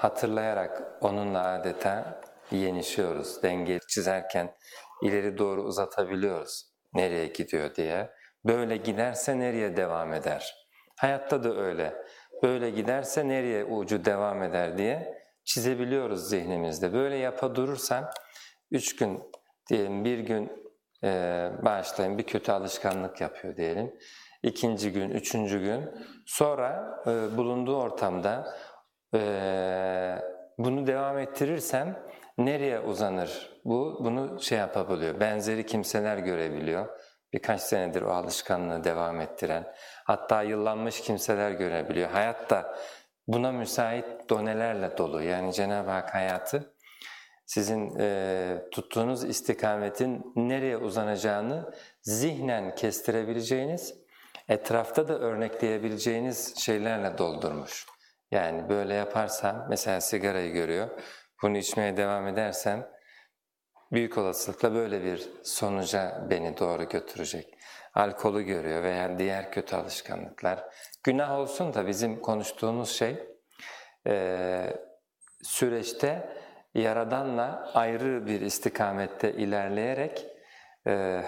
hatırlayarak onunla adeta yenişiyoruz. Denge çizerken ileri doğru uzatabiliyoruz nereye gidiyor diye. Böyle giderse nereye devam eder? Hayatta da öyle. Böyle giderse nereye ucu devam eder diye çizebiliyoruz zihnimizde. Böyle yapa durursan üç gün diyelim bir gün e, bağışlayın bir kötü alışkanlık yapıyor diyelim. İkinci gün, üçüncü gün sonra e, bulunduğu ortamda e, bunu devam ettirirsem nereye uzanır? Bu bunu şey yapabiliyor. Benzeri kimseler görebiliyor. Birkaç senedir o alışkanlığı devam ettiren, hatta yıllanmış kimseler görebiliyor. Hayatta buna müsait donelerle dolu. Yani Cenab-ı Hak hayatı sizin e, tuttuğunuz istikametin nereye uzanacağını zihnen kestirebileceğiniz, etrafta da örnekleyebileceğiniz şeylerle doldurmuş. Yani böyle yaparsam, mesela sigarayı görüyor, bunu içmeye devam edersem büyük olasılıkla böyle bir sonuca beni doğru götürecek. Alkolü görüyor veya diğer kötü alışkanlıklar. Günah olsun da bizim konuştuğumuz şey süreçte Yaradan'la ayrı bir istikamette ilerleyerek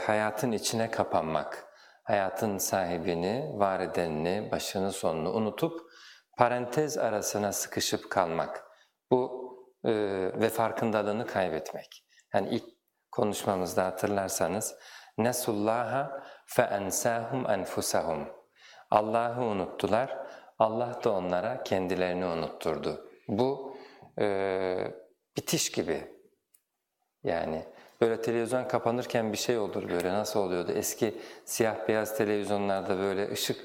hayatın içine kapanmak, hayatın sahibini, var edenini, başını sonunu unutup parantez arasına sıkışıp kalmak. Bu e, ve farkındalığını kaybetmek. Yani ilk konuşmamızda hatırlarsanız nesullaha fe ensahum enfusahum. Allah'ı unuttular, Allah da onlara kendilerini unutturdu. Bu e, bitiş gibi. Yani böyle televizyon kapanırken bir şey olur böyle nasıl oluyordu? Eski siyah beyaz televizyonlarda böyle ışık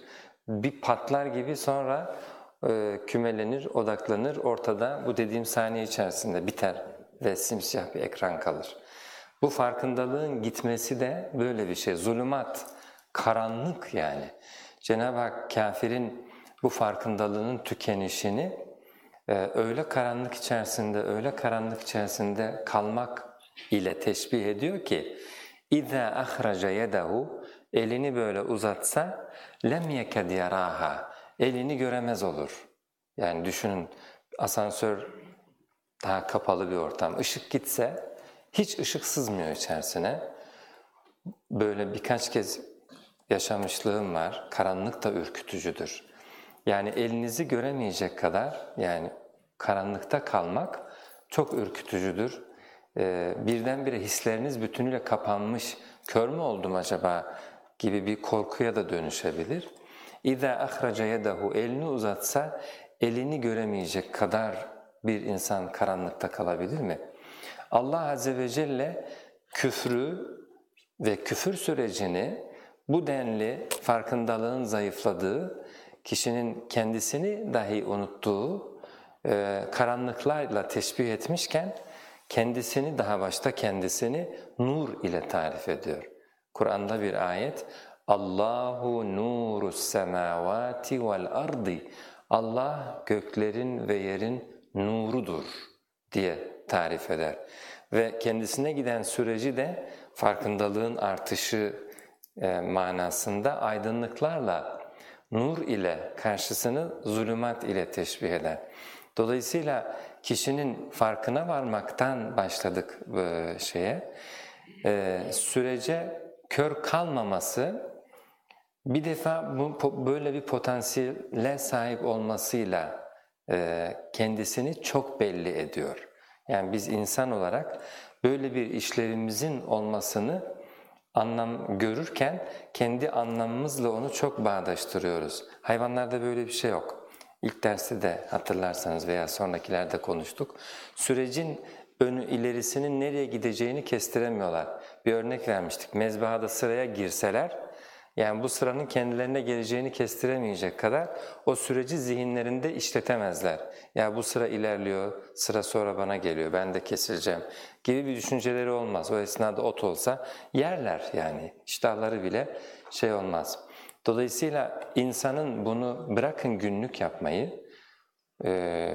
bir patlar gibi sonra e, kümelenir, odaklanır, ortada bu dediğim saniye içerisinde biter ve simsiyah bir ekran kalır. Bu farkındalığın gitmesi de böyle bir şey, zulümat, karanlık yani. Cenab-ı Hak kafirin bu farkındalığının tükenişini e, öyle karanlık içerisinde, öyle karanlık içerisinde kalmak ile teşbih ediyor ki اِذَا أَخْرَجَ يَدَهُ Elini böyle uzatsa lem يَكَدْ يَرَاهَا Elini göremez olur. Yani düşünün asansör daha kapalı bir ortam. Işık gitse hiç ışık sızmıyor içerisine. Böyle birkaç kez yaşamışlığım var. Karanlık da ürkütücüdür. Yani elinizi göremeyecek kadar yani karanlıkta kalmak çok ürkütücüdür. Ee, birdenbire hisleriniz bütünüyle kapanmış, kör mü oldum acaba gibi bir korkuya da dönüşebilir. اِذَا اَخْرَجَ يَدَهُ Elini uzatsa elini göremeyecek kadar bir insan karanlıkta kalabilir mi? Allah Azze ve Celle küfrü ve küfür sürecini bu denli farkındalığın zayıfladığı, kişinin kendisini dahi unuttuğu e, karanlıklarla teşbih etmişken kendisini daha başta kendisini nur ile tarif ediyor. Kur'an'da bir ayet Allahu nurus semavati vel ardi Allah göklerin ve yerin nurudur diye tarif eder. Ve kendisine giden süreci de farkındalığın artışı e, manasında aydınlıklarla, nur ile karşısını zulümat ile teşbih eder. Dolayısıyla kişinin farkına varmaktan başladık bu şeye, e, sürece kör kalmaması bir defa bu, böyle bir potansiyele sahip olmasıyla e, kendisini çok belli ediyor. Yani biz insan olarak böyle bir işlevimizin olmasını anlam görürken kendi anlamımızla onu çok bağdaştırıyoruz. Hayvanlarda böyle bir şey yok. İlk derste de hatırlarsanız veya sonrakilerde konuştuk. Sürecin önü ilerisinin nereye gideceğini kestiremiyorlar. Bir örnek vermiştik. Mezbahada sıraya girseler yani bu sıranın kendilerine geleceğini kestiremeyecek kadar o süreci zihinlerinde işletemezler. Ya bu sıra ilerliyor, sıra sonra bana geliyor, ben de kesileceğim gibi bir düşünceleri olmaz. O esnada ot olsa yerler yani iştahları bile şey olmaz. Dolayısıyla insanın bunu bırakın günlük yapmayı, e,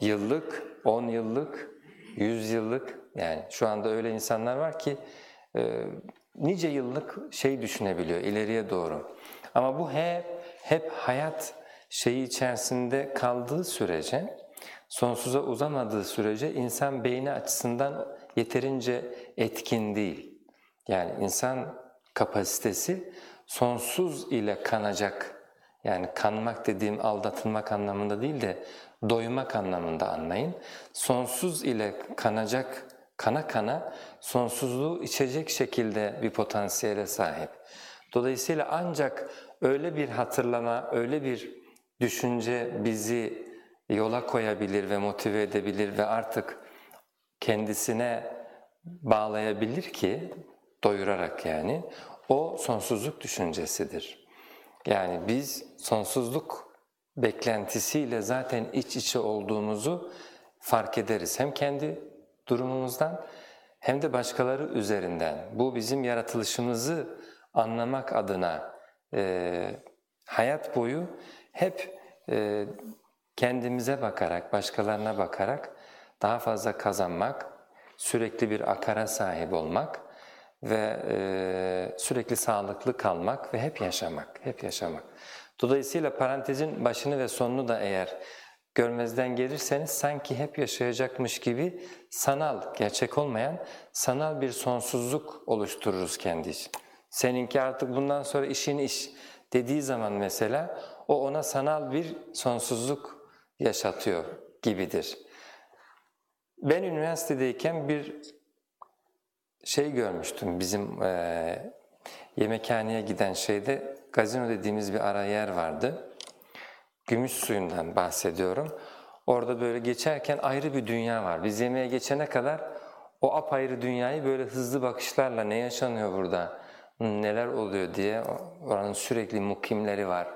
yıllık, on yıllık, yüz yıllık yani şu anda öyle insanlar var ki e, nice yıllık şey düşünebiliyor ileriye doğru. Ama bu hep hep hayat şeyi içerisinde kaldığı sürece sonsuza uzamadığı sürece insan beyni açısından yeterince etkin değil. Yani insan kapasitesi sonsuz ile kanacak, yani kanmak dediğim aldatılmak anlamında değil de doymak anlamında anlayın. Sonsuz ile kanacak, kana kana sonsuzluğu içecek şekilde bir potansiyele sahip. Dolayısıyla ancak öyle bir hatırlama, öyle bir düşünce bizi yola koyabilir ve motive edebilir ve artık kendisine bağlayabilir ki, doyurarak yani, o sonsuzluk düşüncesidir. Yani biz sonsuzluk beklentisiyle zaten iç içe olduğumuzu fark ederiz. Hem kendi durumumuzdan hem de başkaları üzerinden. Bu bizim yaratılışımızı anlamak adına e, hayat boyu hep e, kendimize bakarak, başkalarına bakarak daha fazla kazanmak, sürekli bir akara sahip olmak ve e, sürekli sağlıklı kalmak ve hep yaşamak, hep yaşamak. Dolayısıyla parantezin başını ve sonunu da eğer görmezden gelirseniz sanki hep yaşayacakmış gibi sanal, gerçek olmayan sanal bir sonsuzluk oluştururuz kendi için. Seninki artık bundan sonra işin iş dediği zaman mesela o ona sanal bir sonsuzluk yaşatıyor gibidir. Ben üniversitedeyken bir şey görmüştüm bizim e, yemekhaneye giden şeyde gazino dediğimiz bir ara yer vardı. Gümüş suyundan bahsediyorum. Orada böyle geçerken ayrı bir dünya var. Biz yemeğe geçene kadar o apayrı dünyayı böyle hızlı bakışlarla ne yaşanıyor burada, neler oluyor diye oranın sürekli mukimleri var.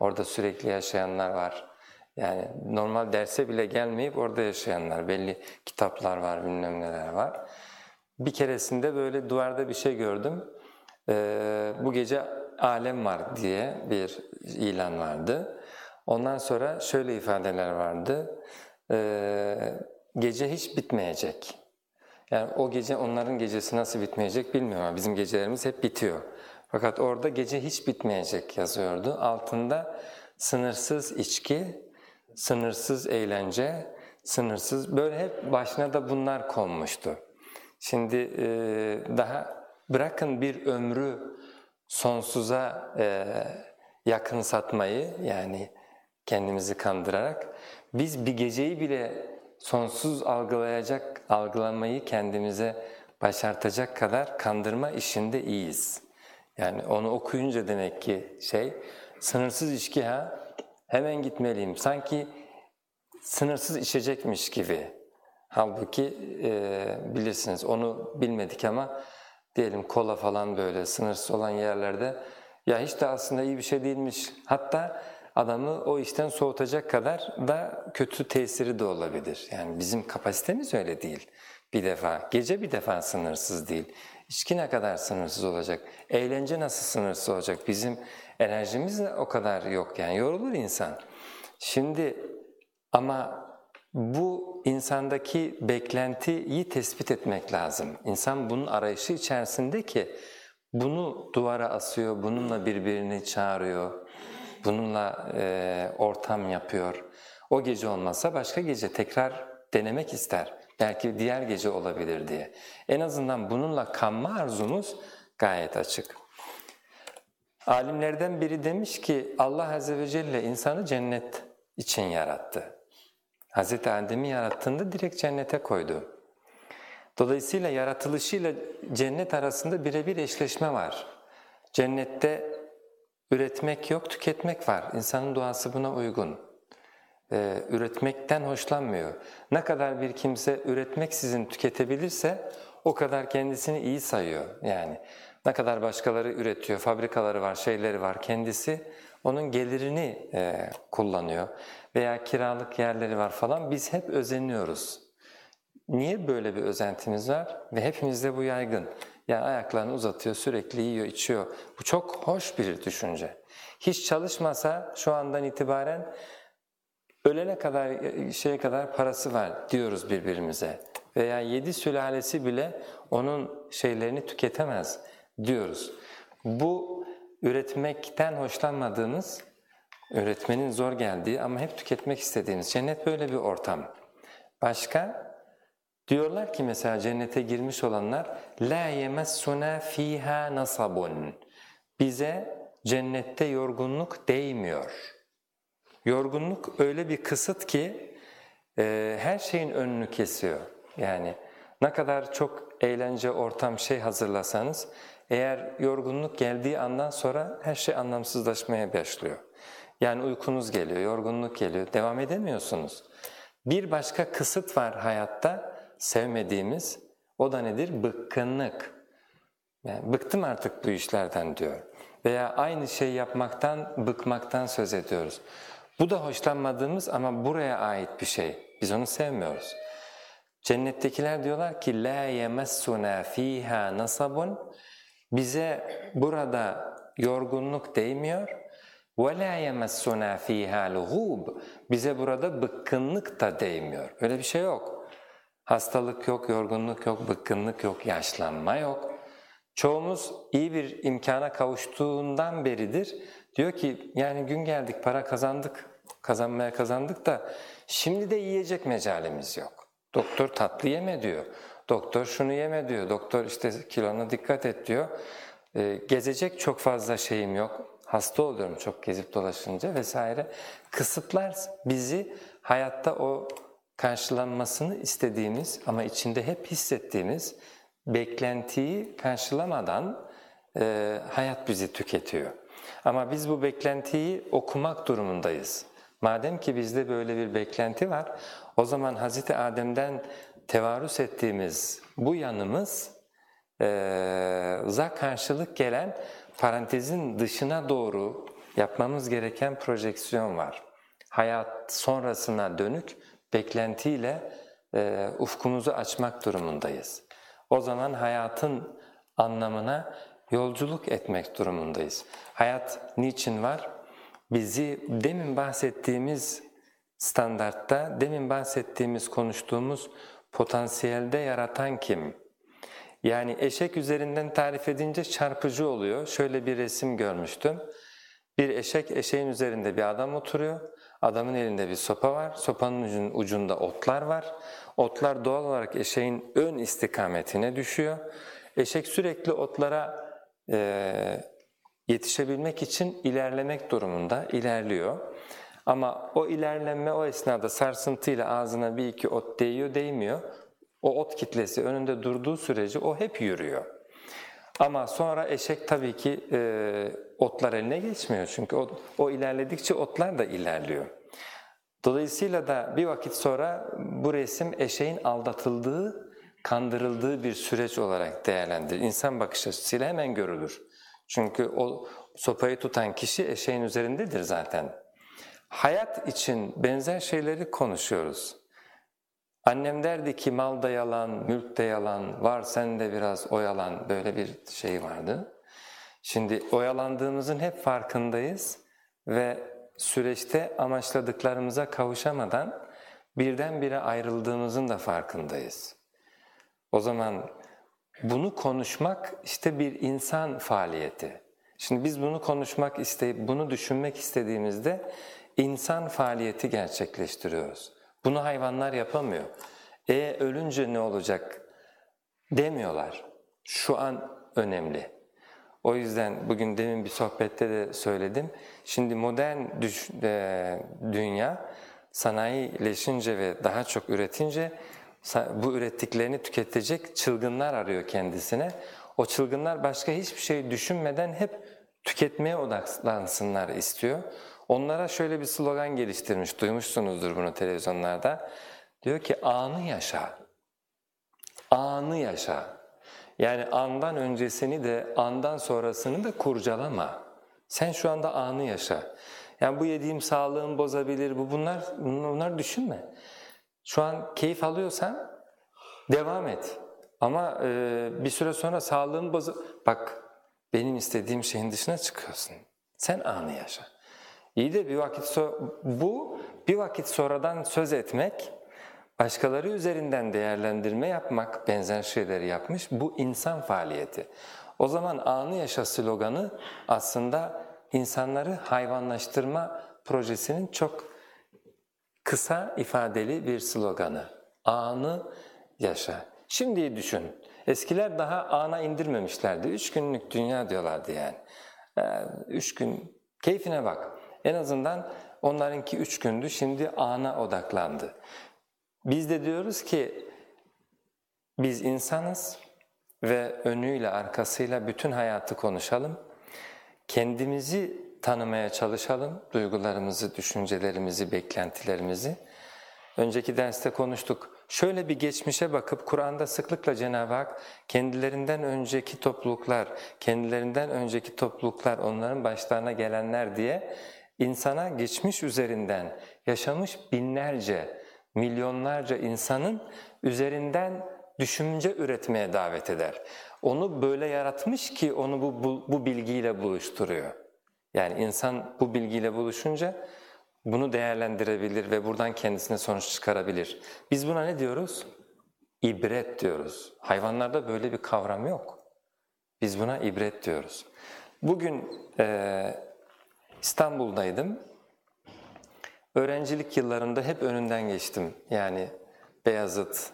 Orada sürekli yaşayanlar var. Yani normal derse bile gelmeyip orada yaşayanlar, belli kitaplar var, bilmem neler var. Bir keresinde böyle duvarda bir şey gördüm. Ee, bu gece alem var diye bir ilan vardı. Ondan sonra şöyle ifadeler vardı. Ee, gece hiç bitmeyecek. Yani o gece onların gecesi nasıl bitmeyecek bilmiyorum ama bizim gecelerimiz hep bitiyor. Fakat orada gece hiç bitmeyecek yazıyordu. Altında sınırsız içki, sınırsız eğlence, sınırsız böyle hep başına da bunlar konmuştu. Şimdi e, daha bırakın bir ömrü sonsuza e, yakın satmayı yani kendimizi kandırarak biz bir geceyi bile sonsuz algılayacak, algılamayı kendimize başartacak kadar kandırma işinde iyiyiz. Yani onu okuyunca demek ki şey, sınırsız içki ha, hemen gitmeliyim. Sanki sınırsız içecekmiş gibi. Halbuki e, bilirsiniz onu bilmedik ama diyelim kola falan böyle sınırsız olan yerlerde ya hiç de aslında iyi bir şey değilmiş. Hatta adamı o işten soğutacak kadar da kötü tesiri de olabilir. Yani bizim kapasitemiz öyle değil bir defa. Gece bir defa sınırsız değil. İçki ne kadar sınırsız olacak? Eğlence nasıl sınırsız olacak? Bizim enerjimiz de o kadar yok yani yorulur insan. Şimdi ama bu insandaki beklentiyi tespit etmek lazım. İnsan bunun arayışı içerisinde ki bunu duvara asıyor, bununla birbirini çağırıyor, bununla e, ortam yapıyor. O gece olmazsa başka gece tekrar denemek ister. Belki diğer gece olabilir diye. En azından bununla kanma arzumuz gayet açık. Alimlerden biri demiş ki Allah Azze ve Celle insanı cennet için yarattı. Hz. Adem'i yarattığında direkt cennete koydu. Dolayısıyla yaratılışıyla cennet arasında birebir eşleşme var. Cennette üretmek yok, tüketmek var. İnsanın doğası buna uygun. Ee, üretmekten hoşlanmıyor. Ne kadar bir kimse üretmek sizin tüketebilirse o kadar kendisini iyi sayıyor. Yani ne kadar başkaları üretiyor, fabrikaları var, şeyleri var kendisi onun gelirini e, kullanıyor veya kiralık yerleri var falan biz hep özeniyoruz. Niye böyle bir özentimiz var? Ve hepimizde bu yaygın. Yani ayaklarını uzatıyor, sürekli yiyor, içiyor. Bu çok hoş bir düşünce. Hiç çalışmasa şu andan itibaren ölene kadar, şeye kadar parası var diyoruz birbirimize. Veya yedi sülalesi bile onun şeylerini tüketemez diyoruz. Bu üretmekten hoşlanmadığımız Öğretmenin zor geldiği ama hep tüketmek istediğimiz. Cennet böyle bir ortam. Başka? Diyorlar ki mesela cennete girmiş olanlar la yemessuna fiha nasabun. Bize cennette yorgunluk değmiyor. Yorgunluk öyle bir kısıt ki e, her şeyin önünü kesiyor. Yani ne kadar çok eğlence, ortam, şey hazırlasanız eğer yorgunluk geldiği andan sonra her şey anlamsızlaşmaya başlıyor. Yani uykunuz geliyor, yorgunluk geliyor, devam edemiyorsunuz. Bir başka kısıt var hayatta sevmediğimiz, o da nedir? Bıkkınlık. Yani bıktım artık bu işlerden diyor. Veya aynı şeyi yapmaktan, bıkmaktan söz ediyoruz. Bu da hoşlanmadığımız ama buraya ait bir şey. Biz onu sevmiyoruz. Cennettekiler diyorlar ki la yemessuna fiha nasabun bize burada yorgunluk değmiyor ve la yemessuna fiha lughub bize burada bıkkınlık da değmiyor. Öyle bir şey yok. Hastalık yok, yorgunluk yok, bıkkınlık yok, yaşlanma yok. Çoğumuz iyi bir imkana kavuştuğundan beridir. Diyor ki yani gün geldik para kazandık, kazanmaya kazandık da şimdi de yiyecek mecalimiz yok. Doktor tatlı yeme diyor. Doktor şunu yeme diyor. Doktor işte kilona dikkat et diyor. E, gezecek çok fazla şeyim yok. Hasta oluyorum çok gezip dolaşınca vesaire. Kısıtlar bizi hayatta o karşılanmasını istediğimiz ama içinde hep hissettiğimiz beklentiyi karşılamadan e, hayat bizi tüketiyor. Ama biz bu beklentiyi okumak durumundayız. Madem ki bizde böyle bir beklenti var, o zaman Hz. Adem'den tevarüs ettiğimiz bu yanımız e, za karşılık gelen parantezin dışına doğru yapmamız gereken projeksiyon var. Hayat sonrasına dönük beklentiyle e, ufkumuzu açmak durumundayız. O zaman hayatın anlamına yolculuk etmek durumundayız. Hayat niçin var? Bizi demin bahsettiğimiz standartta, demin bahsettiğimiz, konuştuğumuz potansiyelde yaratan kim? Yani eşek üzerinden tarif edince çarpıcı oluyor. Şöyle bir resim görmüştüm. Bir eşek, eşeğin üzerinde bir adam oturuyor. Adamın elinde bir sopa var. Sopanın ucunda otlar var. Otlar doğal olarak eşeğin ön istikametine düşüyor. Eşek sürekli otlara e, yetişebilmek için ilerlemek durumunda, ilerliyor. Ama o ilerleme o esnada sarsıntıyla ağzına bir iki ot değiyor, değmiyor. O ot kitlesi önünde durduğu sürece o hep yürüyor. Ama sonra eşek tabii ki e, otlar eline geçmiyor çünkü o, o ilerledikçe otlar da ilerliyor. Dolayısıyla da bir vakit sonra bu resim eşeğin aldatıldığı, kandırıldığı bir süreç olarak değerlendirilir. İnsan bakış açısıyla hemen görülür. Çünkü o sopayı tutan kişi eşeğin üzerindedir zaten. Hayat için benzer şeyleri konuşuyoruz. Annem derdi ki mal da yalan, mülk de yalan, var sen de biraz oyalan böyle bir şey vardı. Şimdi oyalandığımızın hep farkındayız ve süreçte amaçladıklarımıza kavuşamadan birdenbire ayrıldığımızın da farkındayız. O zaman bunu konuşmak işte bir insan faaliyeti. Şimdi biz bunu konuşmak isteyip bunu düşünmek istediğimizde insan faaliyeti gerçekleştiriyoruz. Bunu hayvanlar yapamıyor. E ölünce ne olacak demiyorlar. Şu an önemli. O yüzden bugün demin bir sohbette de söyledim. Şimdi modern düş, e, dünya sanayileşince ve daha çok üretince bu ürettiklerini tüketecek çılgınlar arıyor kendisine. O çılgınlar başka hiçbir şey düşünmeden hep tüketmeye odaklansınlar istiyor. Onlara şöyle bir slogan geliştirmiş, duymuşsunuzdur bunu televizyonlarda. Diyor ki anı yaşa, anı yaşa. Yani andan öncesini de andan sonrasını da kurcalama. Sen şu anda anı yaşa. Yani bu yediğim sağlığım bozabilir, bu bunlar bunlar düşünme. Şu an keyif alıyorsan devam et. Ama e, bir süre sonra sağlığın bozu... Bak benim istediğim şeyin dışına çıkıyorsun. Sen anı yaşa. İyi de bir vakit so bu bir vakit sonradan söz etmek, başkaları üzerinden değerlendirme yapmak, benzer şeyleri yapmış bu insan faaliyeti. O zaman anı yaşa sloganı aslında insanları hayvanlaştırma projesinin çok kısa ifadeli bir sloganı. Anı yaşa. Şimdiyi düşün. Eskiler daha ana indirmemişlerdi. Üç günlük dünya diyorlardı yani. Ee, üç gün keyfine bak. En azından onlarınki üç gündü, şimdi ana odaklandı. Biz de diyoruz ki biz insanız ve önüyle arkasıyla bütün hayatı konuşalım. Kendimizi tanımaya çalışalım, duygularımızı, düşüncelerimizi, beklentilerimizi. Önceki derste konuştuk. Şöyle bir geçmişe bakıp Kur'an'da sıklıkla Cenab-ı Hak kendilerinden önceki topluluklar, kendilerinden önceki topluluklar, onların başlarına gelenler diye insana geçmiş üzerinden yaşamış binlerce, milyonlarca insanın üzerinden düşünce üretmeye davet eder. Onu böyle yaratmış ki onu bu, bu, bu bilgiyle buluşturuyor. Yani insan bu bilgiyle buluşunca bunu değerlendirebilir ve buradan kendisine sonuç çıkarabilir. Biz buna ne diyoruz? İbret diyoruz. Hayvanlarda böyle bir kavram yok. Biz buna ibret diyoruz. Bugün e, İstanbul'daydım. Öğrencilik yıllarında hep önünden geçtim. Yani Beyazıt.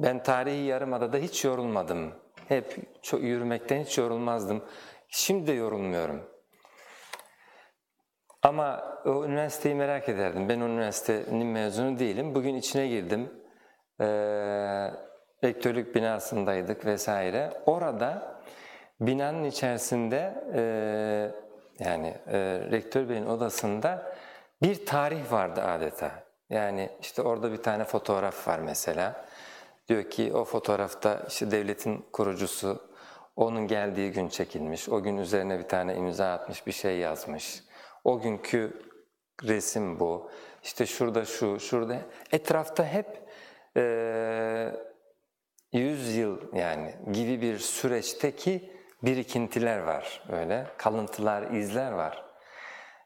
Ben tarihi yarımadada hiç yorulmadım. Hep çok yürümekten hiç yorulmazdım. Şimdi de yorulmuyorum. Ama o üniversiteyi merak ederdim. Ben o üniversitenin mezunu değilim. Bugün içine girdim. Ee, rektörlük binasındaydık vesaire. Orada binanın içerisinde e, yani e, rektör beyin odasında bir tarih vardı adeta. Yani işte orada bir tane fotoğraf var mesela. Diyor ki o fotoğrafta işte devletin kurucusu onun geldiği gün çekilmiş. O gün üzerine bir tane imza atmış, bir şey yazmış. O günkü resim bu. İşte şurada şu, şurada. Etrafta hep e, 100 yıl yani gibi bir süreçteki birikintiler var öyle. Kalıntılar, izler var.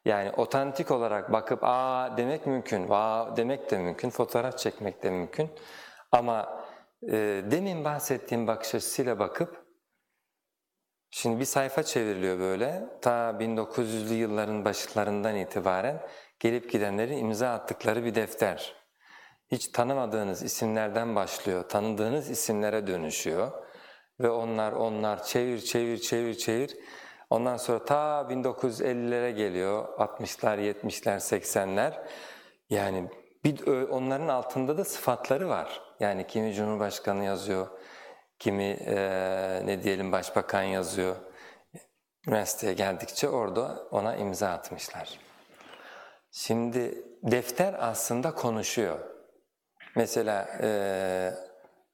Yani otantik olarak bakıp aa demek mümkün, vaa demek de mümkün, fotoğraf çekmek de mümkün. Ama e, demin bahsettiğim bakış açısıyla bakıp Şimdi bir sayfa çevriliyor böyle. Ta 1900'lü yılların başlarından itibaren gelip gidenlerin imza attıkları bir defter. Hiç tanımadığınız isimlerden başlıyor, tanıdığınız isimlere dönüşüyor. Ve onlar onlar çevir çevir çevir çevir. Ondan sonra ta 1950'lere geliyor, 60'lar, 70'ler, 80'ler. Yani bir, onların altında da sıfatları var. Yani kimi Cumhurbaşkanı yazıyor, kimi e, ne diyelim başbakan yazıyor. Üniversiteye geldikçe orada ona imza atmışlar. Şimdi defter aslında konuşuyor. Mesela e,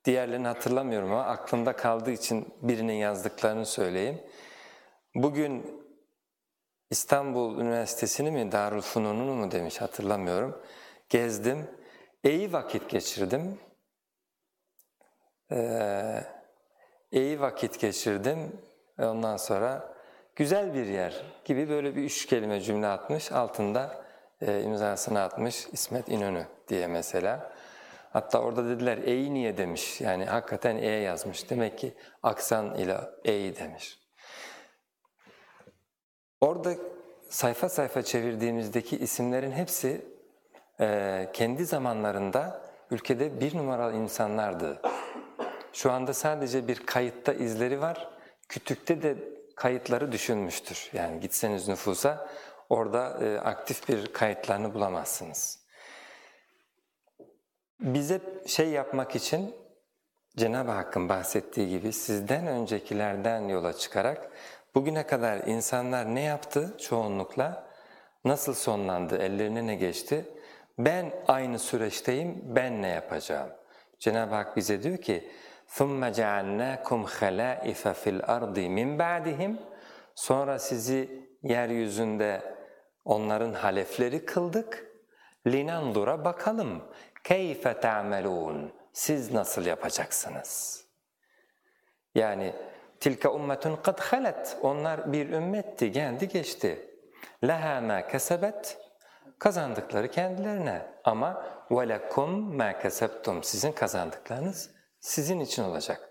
diğerlerini hatırlamıyorum ama aklımda kaldığı için birinin yazdıklarını söyleyeyim. Bugün İstanbul Üniversitesi'ni mi Darülfünun'u mu demiş hatırlamıyorum. Gezdim, iyi vakit geçirdim. Ee, iyi vakit geçirdim ondan sonra güzel bir yer gibi böyle bir üç kelime cümle atmış. Altında e, imzasını atmış İsmet İnönü diye mesela. Hatta orada dediler E'yi niye demiş. Yani hakikaten E yazmış. Demek ki aksan ile E'yi demiş. Orada sayfa sayfa çevirdiğimizdeki isimlerin hepsi e, kendi zamanlarında ülkede bir numaralı insanlardı. Şu anda sadece bir kayıtta izleri var. Kütükte de kayıtları düşünmüştür. Yani gitseniz nüfusa orada e, aktif bir kayıtlarını bulamazsınız Bize şey yapmak için Cenab-ı Hakk'ın bahsettiği gibi sizden öncekilerden yola çıkarak bugüne kadar insanlar ne yaptı çoğunlukla, nasıl sonlandı, ellerine ne geçti, ben aynı süreçteyim, ben ne yapacağım? Cenab-ı Hak bize diyor ki ثُمَّ جَعَلْنَاكُمْ خَلَائِفَ فِي الْأَرْضِ مِنْ بَعْدِهِمْ Sonra sizi yeryüzünde onların halefleri kıldık. لِنَنْظُرَ bakalım. كَيْفَ تَعْمَلُونَ Siz nasıl yapacaksınız? Yani tilka ummetun kad halet. Onlar bir ümmetti, geldi geçti. Leha ma kesebet. Kazandıkları kendilerine. Ama velekum ma kesebtum. Sizin kazandıklarınız sizin için olacak.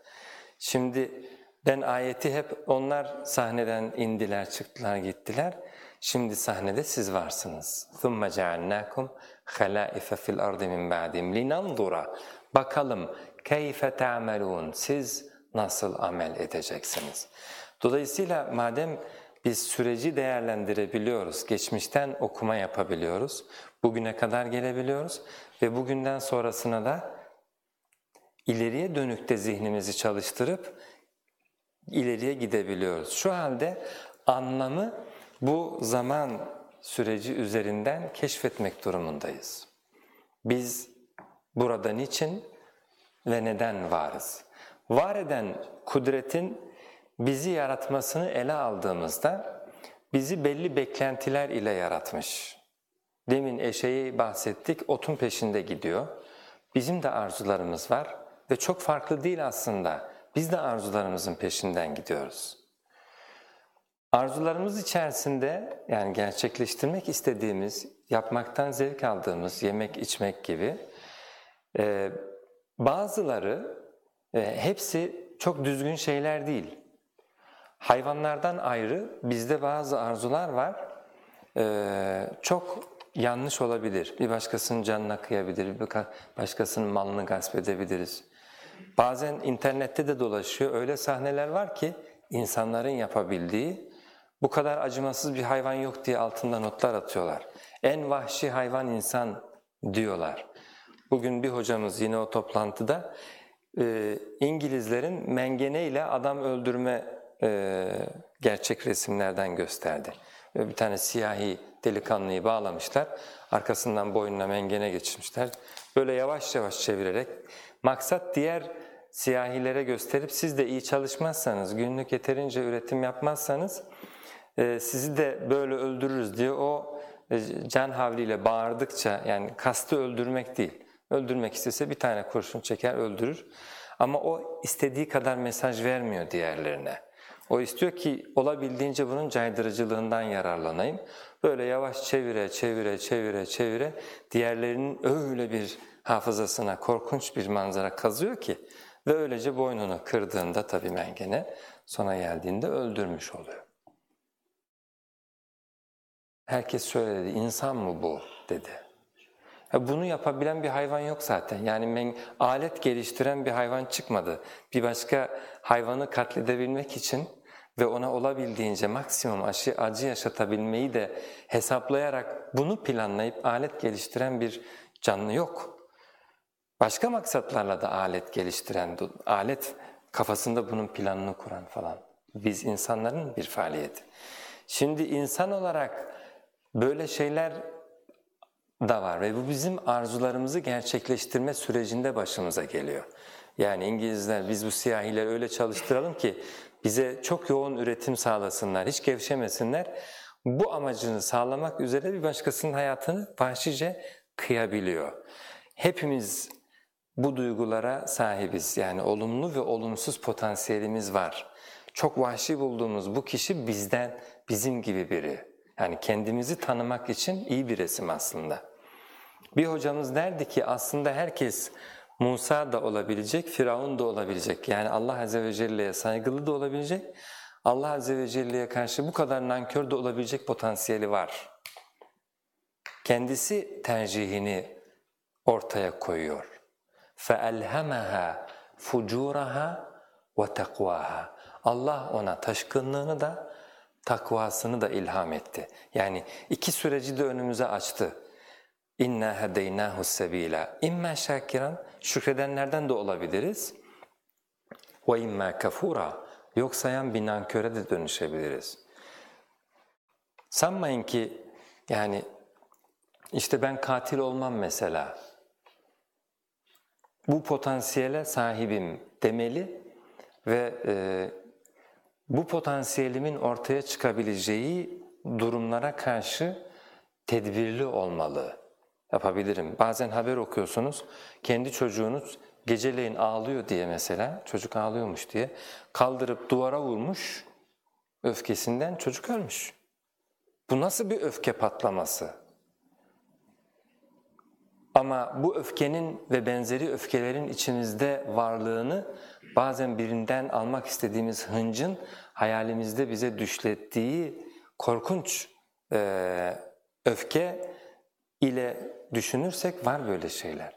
Şimdi ben ayeti hep onlar sahneden indiler, çıktılar, gittiler. Şimdi sahnede siz varsınız. ثُمَّ جَعَلْنَاكُمْ خَلَائِفَ فِي الْأَرْضِ مِنْ بَعْدِهِمْ لِنَنْظُرَ Bakalım keyfe ta'melun siz nasıl amel edeceksiniz? Dolayısıyla madem biz süreci değerlendirebiliyoruz, geçmişten okuma yapabiliyoruz, bugüne kadar gelebiliyoruz ve bugünden sonrasına da ileriye dönük de zihnimizi çalıştırıp ileriye gidebiliyoruz. Şu halde anlamı bu zaman süreci üzerinden keşfetmek durumundayız. Biz burada niçin ve neden varız? Var eden kudretin bizi yaratmasını ele aldığımızda bizi belli beklentiler ile yaratmış. Demin eşeği bahsettik, otun peşinde gidiyor. Bizim de arzularımız var ve çok farklı değil aslında. Biz de arzularımızın peşinden gidiyoruz. Arzularımız içerisinde yani gerçekleştirmek istediğimiz, yapmaktan zevk aldığımız yemek içmek gibi e, bazıları e, hepsi çok düzgün şeyler değil. Hayvanlardan ayrı bizde bazı arzular var. E, çok yanlış olabilir. Bir başkasının canına kıyabilir, bir başkasının malını gasp edebiliriz. Bazen internette de dolaşıyor öyle sahneler var ki insanların yapabildiği bu kadar acımasız bir hayvan yok diye altında notlar atıyorlar. En vahşi hayvan insan diyorlar. Bugün bir hocamız yine o toplantıda e, İngilizlerin mengene ile adam öldürme e, gerçek resimlerden gösterdi. Bir tane siyahi delikanlıyı bağlamışlar, arkasından boynuna mengene geçirmişler. Böyle yavaş yavaş çevirerek, maksat diğer siyahilere gösterip siz de iyi çalışmazsanız, günlük yeterince üretim yapmazsanız sizi de böyle öldürürüz diye o e, can havliyle bağırdıkça yani kastı öldürmek değil. Öldürmek istese bir tane kurşun çeker öldürür. Ama o istediği kadar mesaj vermiyor diğerlerine. O istiyor ki olabildiğince bunun caydırıcılığından yararlanayım. Böyle yavaş çevire çevire çevire çevire diğerlerinin öyle bir hafızasına korkunç bir manzara kazıyor ki ve öylece boynunu kırdığında tabii mengene sona geldiğinde öldürmüş oluyor. Herkes şöyle dedi, insan mı bu dedi. Bunu yapabilen bir hayvan yok zaten. Yani ben, alet geliştiren bir hayvan çıkmadı. Bir başka hayvanı katledebilmek için ve ona olabildiğince maksimum acı, acı yaşatabilmeyi de hesaplayarak bunu planlayıp alet geliştiren bir canlı yok. Başka maksatlarla da alet geliştiren, alet kafasında bunun planını kuran falan. Biz insanların bir faaliyeti. Şimdi insan olarak böyle şeyler da var ve bu bizim arzularımızı gerçekleştirme sürecinde başımıza geliyor. Yani İngilizler biz bu siyahileri öyle çalıştıralım ki bize çok yoğun üretim sağlasınlar, hiç gevşemesinler. Bu amacını sağlamak üzere bir başkasının hayatını vahşice kıyabiliyor. Hepimiz bu duygulara sahibiz. Yani olumlu ve olumsuz potansiyelimiz var. Çok vahşi bulduğumuz bu kişi bizden, bizim gibi biri. Yani kendimizi tanımak için iyi bir resim aslında. Bir hocamız derdi ki aslında herkes Musa da olabilecek, Firavun da olabilecek. Yani Allah Azze ve Celle'ye saygılı da olabilecek, Allah Azze ve Celle'ye karşı bu kadar nankör de olabilecek potansiyeli var. Kendisi tercihini ortaya koyuyor. فَأَلْهَمَهَا فُجُورَهَا وَتَقْوَاهَا Allah ona taşkınlığını da takvasını da ilham etti. Yani iki süreci de önümüze açtı. İnna hedeynahu sebila. İmma şakiran şükredenlerden de olabiliriz. Ve imma kafura yok sayan bir nanköre de dönüşebiliriz. Sanmayın ki yani işte ben katil olmam mesela. Bu potansiyele sahibim demeli ve e, bu potansiyelimin ortaya çıkabileceği durumlara karşı tedbirli olmalı. Yapabilirim. Bazen haber okuyorsunuz, kendi çocuğunuz geceleyin ağlıyor diye mesela, çocuk ağlıyormuş diye kaldırıp duvara vurmuş, öfkesinden çocuk ölmüş. Bu nasıl bir öfke patlaması? Ama bu öfkenin ve benzeri öfkelerin içimizde varlığını bazen birinden almak istediğimiz hıncın hayalimizde bize düşlettiği korkunç e, öfke ile düşünürsek var böyle şeyler.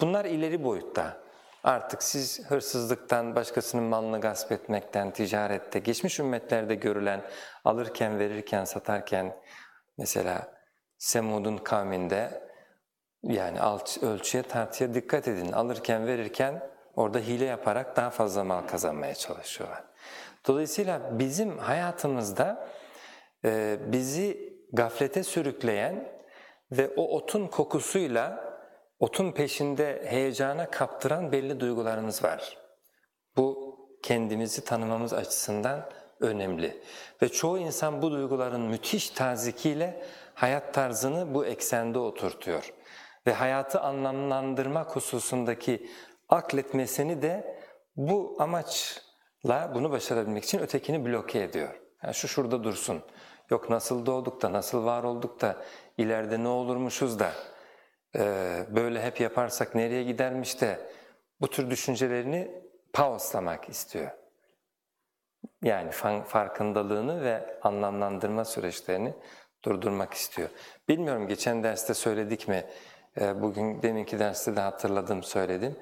Bunlar ileri boyutta. Artık siz hırsızlıktan, başkasının malını gasp etmekten, ticarette, geçmiş ümmetlerde görülen alırken, verirken, satarken mesela Semud'un kavminde yani ölçüye tartıya dikkat edin. Alırken, verirken orada hile yaparak daha fazla mal kazanmaya çalışıyorlar. Dolayısıyla bizim hayatımızda e, bizi gaflete sürükleyen ve o otun kokusuyla otun peşinde heyecana kaptıran belli duygularımız var. Bu kendimizi tanımamız açısından önemli. Ve çoğu insan bu duyguların müthiş tazikiyle hayat tarzını bu eksende oturtuyor. Ve hayatı anlamlandırma hususundaki akletmesini de bu amaçla bunu başarabilmek için ötekini bloke ediyor. Yani şu şurada dursun. Yok nasıl doğduk da, nasıl var olduk da, ileride ne olurmuşuz da, ee, böyle hep yaparsak nereye gidermiş de bu tür düşüncelerini pauslamak istiyor. Yani farkındalığını ve anlamlandırma süreçlerini durdurmak istiyor. Bilmiyorum geçen derste söyledik mi, ee, bugün deminki derste de hatırladım söyledim.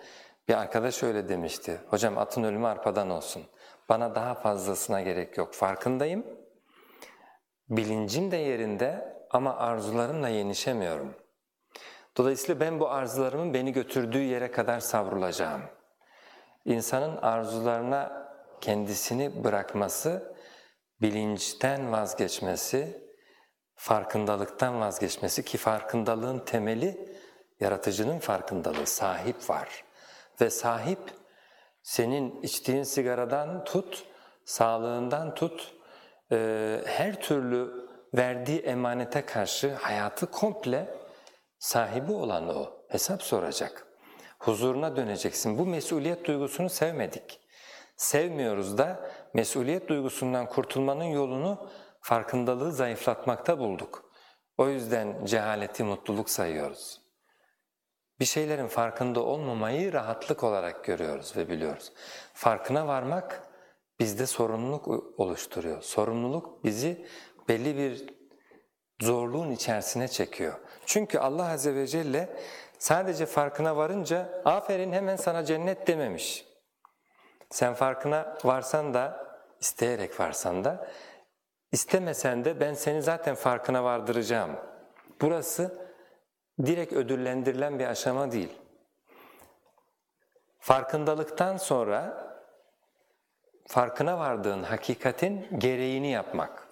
Bir arkadaş öyle demişti, hocam atın ölümü arpadan olsun. Bana daha fazlasına gerek yok, farkındayım. Bilincim de yerinde ama arzularımla yenişemiyorum.'' Dolayısıyla ben bu arzularımın beni götürdüğü yere kadar savrulacağım. İnsanın arzularına kendisini bırakması, bilinçten vazgeçmesi, farkındalıktan vazgeçmesi ki farkındalığın temeli yaratıcının farkındalığı, sahip var. Ve sahip senin içtiğin sigaradan tut, sağlığından tut, her türlü verdiği emanete karşı hayatı komple Sahibi olan o, hesap soracak. Huzuruna döneceksin. Bu mesuliyet duygusunu sevmedik. Sevmiyoruz da mesuliyet duygusundan kurtulmanın yolunu farkındalığı zayıflatmakta bulduk. O yüzden cehaleti mutluluk sayıyoruz. Bir şeylerin farkında olmamayı rahatlık olarak görüyoruz ve biliyoruz. Farkına varmak bizde sorumluluk oluşturuyor. Sorumluluk bizi belli bir zorluğun içerisine çekiyor. Çünkü Allah Azze ve Celle sadece farkına varınca aferin hemen sana cennet dememiş. Sen farkına varsan da, isteyerek varsan da, istemesen de ben seni zaten farkına vardıracağım. Burası direkt ödüllendirilen bir aşama değil. Farkındalıktan sonra farkına vardığın hakikatin gereğini yapmak.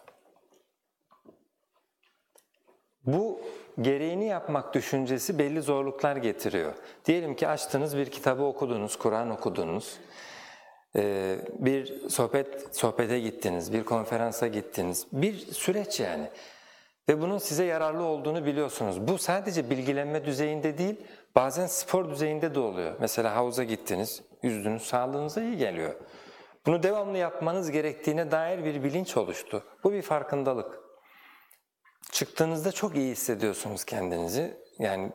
Bu gereğini yapmak düşüncesi belli zorluklar getiriyor. Diyelim ki açtınız bir kitabı okudunuz, Kur'an okudunuz, ee, bir sohbet sohbete gittiniz, bir konferansa gittiniz, bir süreç yani. Ve bunun size yararlı olduğunu biliyorsunuz. Bu sadece bilgilenme düzeyinde değil, bazen spor düzeyinde de oluyor. Mesela havuza gittiniz, yüzdünüz, sağlığınıza iyi geliyor. Bunu devamlı yapmanız gerektiğine dair bir bilinç oluştu. Bu bir farkındalık. Çıktığınızda çok iyi hissediyorsunuz kendinizi. Yani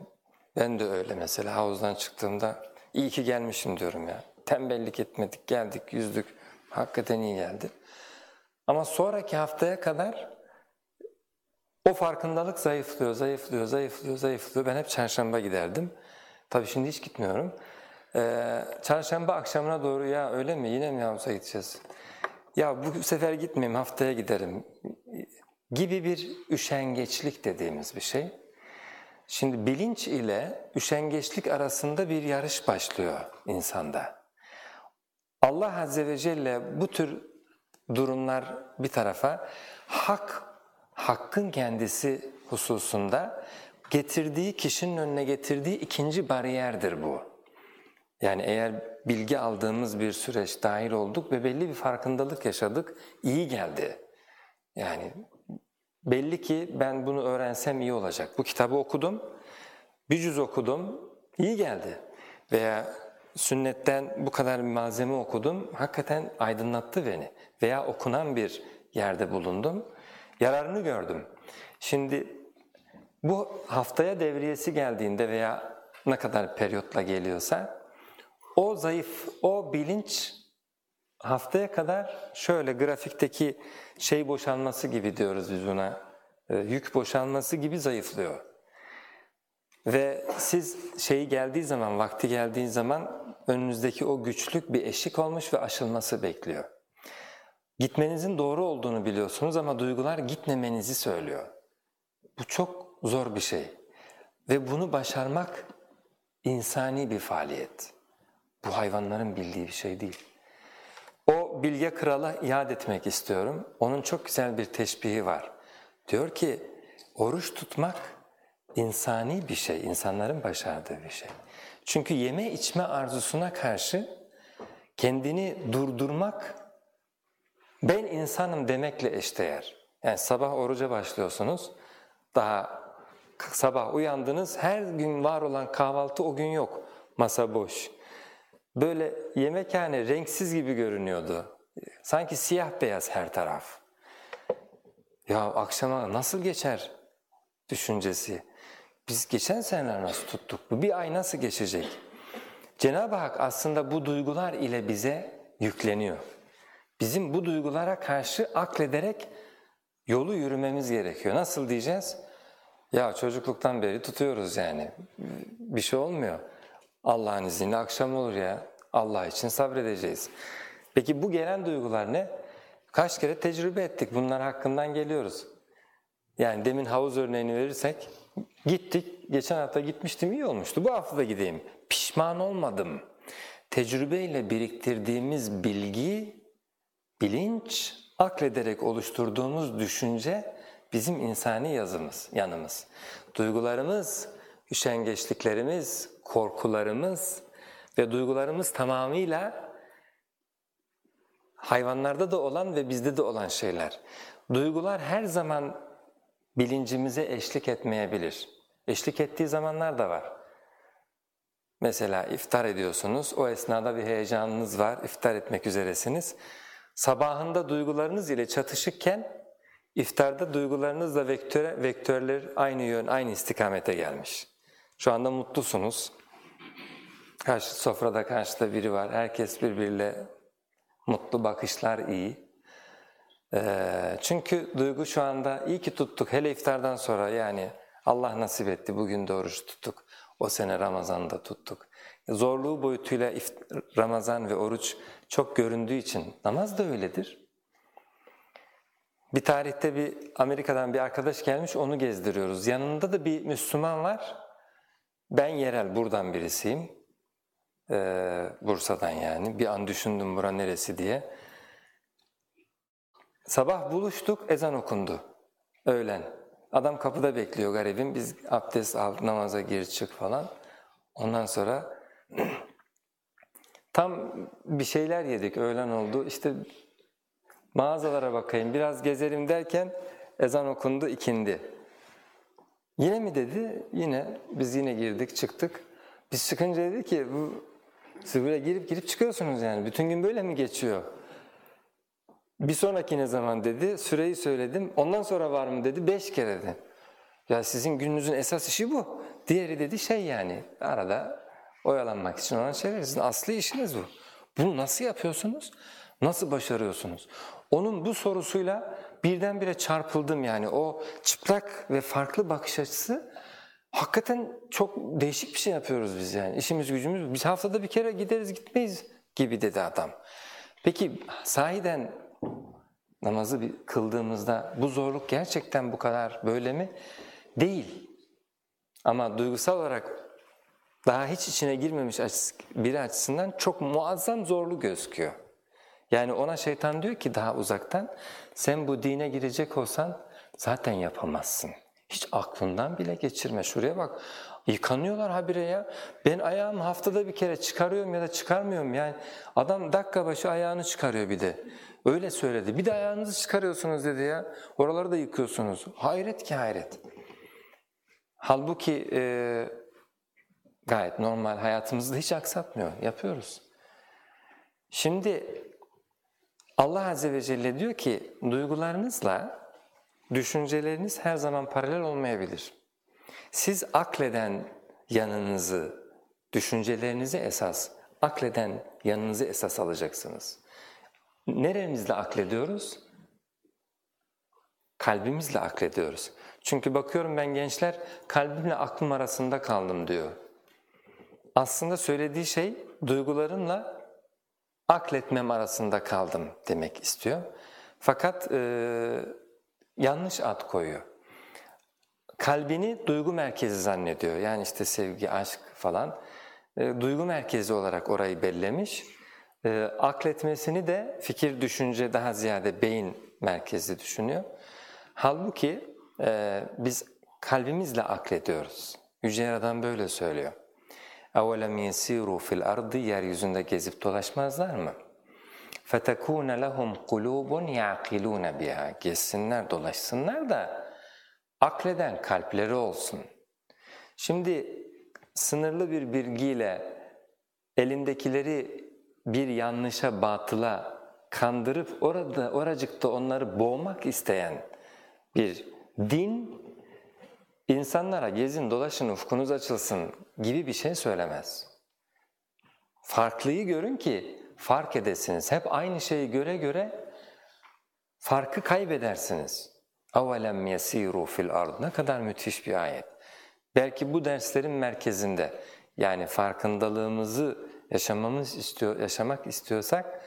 ben de öyle mesela havuzdan çıktığımda iyi ki gelmişim diyorum ya. Tembellik etmedik, geldik, yüzdük. Hakikaten iyi geldi. Ama sonraki haftaya kadar o farkındalık zayıflıyor, zayıflıyor, zayıflıyor, zayıflıyor. Ben hep çarşamba giderdim. Tabii şimdi hiç gitmiyorum. Ee, çarşamba akşamına doğru ya öyle mi yine mi havuza gideceğiz? Ya bu sefer gitmeyeyim haftaya giderim gibi bir üşengeçlik dediğimiz bir şey. Şimdi bilinç ile üşengeçlik arasında bir yarış başlıyor insanda. Allah Azze ve Celle bu tür durumlar bir tarafa hak, hakkın kendisi hususunda getirdiği kişinin önüne getirdiği ikinci bariyerdir bu. Yani eğer bilgi aldığımız bir süreç dahil olduk ve belli bir farkındalık yaşadık, iyi geldi. Yani belli ki ben bunu öğrensem iyi olacak. Bu kitabı okudum, bir cüz okudum, iyi geldi. Veya sünnetten bu kadar malzeme okudum, hakikaten aydınlattı beni. Veya okunan bir yerde bulundum, yararını gördüm. Şimdi bu haftaya devriyesi geldiğinde veya ne kadar periyotla geliyorsa, o zayıf, o bilinç haftaya kadar şöyle grafikteki şey boşalması gibi diyoruz biz buna. e, yük boşalması gibi zayıflıyor. Ve siz şeyi geldiği zaman, vakti geldiği zaman önünüzdeki o güçlük bir eşik olmuş ve aşılması bekliyor. Gitmenizin doğru olduğunu biliyorsunuz ama duygular gitmemenizi söylüyor. Bu çok zor bir şey. Ve bunu başarmak insani bir faaliyet. Bu hayvanların bildiği bir şey değil. O bilge krala iade etmek istiyorum. Onun çok güzel bir teşbihi var. Diyor ki oruç tutmak insani bir şey, insanların başardığı bir şey. Çünkü yeme içme arzusuna karşı kendini durdurmak ben insanım demekle eşdeğer. Yani sabah oruca başlıyorsunuz, daha sabah uyandınız, her gün var olan kahvaltı o gün yok, masa boş. Böyle yemekhane renksiz gibi görünüyordu. Sanki siyah beyaz her taraf. Ya akşama nasıl geçer düşüncesi. Biz geçen seneler nasıl tuttuk? Bu bir ay nasıl geçecek? Cenab-ı Hak aslında bu duygular ile bize yükleniyor. Bizim bu duygulara karşı aklederek yolu yürümemiz gerekiyor. Nasıl diyeceğiz? Ya çocukluktan beri tutuyoruz yani. Bir şey olmuyor. Allah'ın izniyle akşam olur ya. Allah için sabredeceğiz. Peki bu gelen duygular ne? Kaç kere tecrübe ettik. Bunlar hakkından geliyoruz. Yani demin havuz örneğini verirsek gittik. Geçen hafta gitmiştim iyi olmuştu. Bu hafta da gideyim. Pişman olmadım. Tecrübeyle biriktirdiğimiz bilgi, bilinç, aklederek oluşturduğumuz düşünce bizim insani yazımız, yanımız. Duygularımız, üşengeçliklerimiz, korkularımız ve duygularımız tamamıyla hayvanlarda da olan ve bizde de olan şeyler. Duygular her zaman bilincimize eşlik etmeyebilir. Eşlik ettiği zamanlar da var. Mesela iftar ediyorsunuz, o esnada bir heyecanınız var, iftar etmek üzeresiniz. Sabahında duygularınız ile çatışıkken iftarda duygularınızla vektör, vektörler aynı yön, aynı istikamete gelmiş. Şu anda mutlusunuz. Karşı sofrada karşıda biri var. Herkes birbiriyle mutlu, bakışlar iyi. Ee, çünkü duygu şu anda iyi ki tuttuk. Hele iftardan sonra yani Allah nasip etti bugün de oruç tuttuk. O sene Ramazan'da tuttuk. Zorluğu boyutuyla Ramazan ve oruç çok göründüğü için namaz da öyledir. Bir tarihte bir Amerika'dan bir arkadaş gelmiş onu gezdiriyoruz. Yanında da bir Müslüman var. Ben yerel buradan birisiyim. Ee, Bursa'dan yani. Bir an düşündüm bura neresi diye. Sabah buluştuk, ezan okundu. Öğlen. Adam kapıda bekliyor garibim. Biz abdest al, namaza gir çık falan. Ondan sonra tam bir şeyler yedik, öğlen oldu. İşte mağazalara bakayım, biraz gezelim derken ezan okundu, ikindi. Yine mi dedi? Yine. Biz yine girdik, çıktık. Biz çıkınca dedi ki, bu, siz böyle girip girip çıkıyorsunuz yani. Bütün gün böyle mi geçiyor? Bir sonraki ne zaman dedi, süreyi söyledim. Ondan sonra var mı dedi, beş kere dedi. Ya sizin gününüzün esas işi bu. Diğeri dedi şey yani, arada oyalanmak için olan şeyler. Sizin asli işiniz bu. Bunu nasıl yapıyorsunuz? Nasıl başarıyorsunuz? Onun bu sorusuyla birdenbire çarpıldım yani. O çıplak ve farklı bakış açısı hakikaten çok değişik bir şey yapıyoruz biz yani. İşimiz gücümüz, biz haftada bir kere gideriz gitmeyiz gibi dedi adam. Peki sahiden namazı bir kıldığımızda bu zorluk gerçekten bu kadar böyle mi? Değil. Ama duygusal olarak daha hiç içine girmemiş biri açısından çok muazzam zorlu gözüküyor. Yani ona şeytan diyor ki daha uzaktan sen bu dine girecek olsan zaten yapamazsın. Hiç aklından bile geçirme. Şuraya bak yıkanıyorlar habire ya. Ben ayağımı haftada bir kere çıkarıyorum ya da çıkarmıyorum yani. Adam dakika başı ayağını çıkarıyor bir de. Öyle söyledi. Bir de ayağınızı çıkarıyorsunuz dedi ya. Oraları da yıkıyorsunuz. Hayret ki hayret. Halbuki e, gayet normal hayatımızda hiç aksatmıyor. Yapıyoruz. Şimdi Allah Azze ve Celle diyor ki duygularınızla düşünceleriniz her zaman paralel olmayabilir. Siz akleden yanınızı, düşüncelerinizi esas, akleden yanınızı esas alacaksınız. Neremizle aklediyoruz? Kalbimizle aklediyoruz. Çünkü bakıyorum ben gençler kalbimle aklım arasında kaldım diyor. Aslında söylediği şey duygularımla akletmem arasında kaldım demek istiyor. Fakat e, yanlış ad koyuyor Kalbini duygu merkezi zannediyor. Yani işte sevgi, aşk falan. E, duygu merkezi olarak orayı bellemiş. E, akletmesini de fikir, düşünce daha ziyade beyin merkezi düşünüyor. Halbuki e, biz kalbimizle aklediyoruz. Yüce Yaradan böyle söylüyor. اَوَلَمْ يَسِيرُوا fil ardı Yeryüzünde gezip dolaşmazlar mı? فَتَكُونَ لَهُمْ قُلُوبٌ يَعْقِلُونَ biha Gezsinler, dolaşsınlar da akleden kalpleri olsun. Şimdi sınırlı bir bilgiyle elindekileri bir yanlışa, batıla kandırıp orada oracıkta onları boğmak isteyen bir din insanlara gezin dolaşın ufkunuz açılsın gibi bir şey söylemez. Farklıyı görün ki fark edesiniz. Hep aynı şeyi göre göre farkı kaybedersiniz. اَوَلَمْ يَس۪يرُوا fil ard Ne kadar müthiş bir ayet. Belki bu derslerin merkezinde yani farkındalığımızı yaşamamız istiyor, yaşamak istiyorsak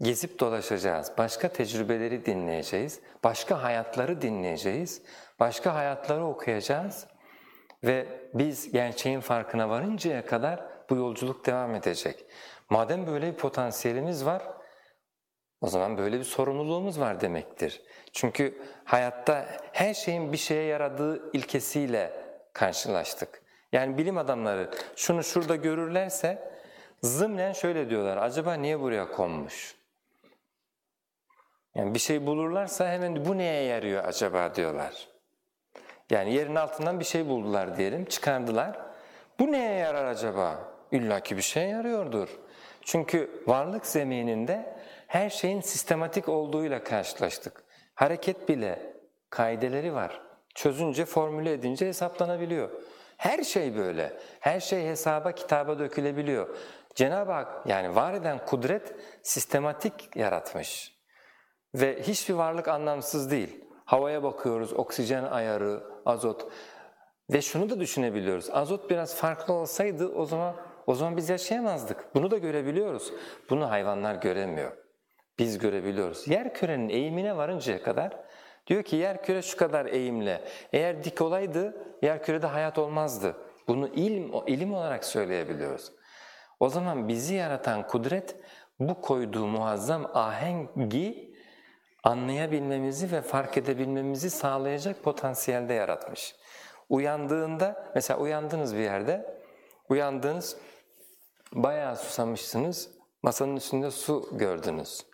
gezip dolaşacağız. Başka tecrübeleri dinleyeceğiz. Başka hayatları dinleyeceğiz. Başka hayatları okuyacağız. Ve biz gerçeğin farkına varıncaya kadar bu yolculuk devam edecek. Madem böyle bir potansiyelimiz var, o zaman böyle bir sorumluluğumuz var demektir. Çünkü hayatta her şeyin bir şeye yaradığı ilkesiyle karşılaştık. Yani bilim adamları şunu şurada görürlerse zımnen şöyle diyorlar, acaba niye buraya konmuş? Yani bir şey bulurlarsa hemen bu neye yarıyor acaba diyorlar. Yani yerin altından bir şey buldular diyelim, çıkardılar. Bu neye yarar acaba? İlla ki bir şey yarıyordur. Çünkü varlık zemininde her şeyin sistematik olduğuyla karşılaştık. Hareket bile kaideleri var. Çözünce, formüle edince hesaplanabiliyor. Her şey böyle. Her şey hesaba, kitaba dökülebiliyor. Cenab-ı Hak yani var eden kudret sistematik yaratmış. Ve hiçbir varlık anlamsız değil. Havaya bakıyoruz, oksijen ayarı, azot ve şunu da düşünebiliyoruz. Azot biraz farklı olsaydı o zaman o zaman biz yaşayamazdık. Bunu da görebiliyoruz. Bunu hayvanlar göremiyor. Biz görebiliyoruz. Yer kürenin eğimine varıncaya kadar diyor ki yer küre şu kadar eğimle. Eğer dik olaydı yer kürede hayat olmazdı. Bunu ilim ilim olarak söyleyebiliyoruz. O zaman bizi yaratan kudret bu koyduğu muazzam ahengi anlayabilmemizi ve fark edebilmemizi sağlayacak potansiyelde yaratmış. Uyandığında, mesela uyandınız bir yerde, uyandığınız bayağı susamışsınız, masanın üstünde su gördünüz.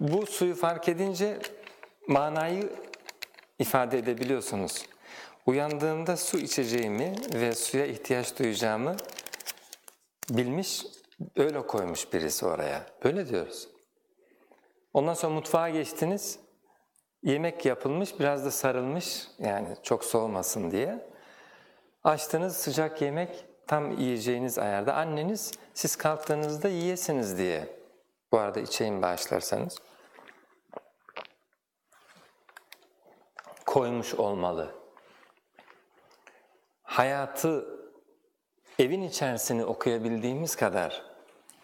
Bu suyu fark edince manayı ifade edebiliyorsunuz. Uyandığımda su içeceğimi ve suya ihtiyaç duyacağımı bilmiş, öyle koymuş birisi oraya. Böyle diyoruz. Ondan sonra mutfağa geçtiniz, yemek yapılmış, biraz da sarılmış yani çok soğumasın diye. Açtınız sıcak yemek tam yiyeceğiniz ayarda. Anneniz siz kalktığınızda yiyesiniz diye. Bu arada içeyim bağışlarsanız. Koymuş olmalı. Hayatı evin içerisini okuyabildiğimiz kadar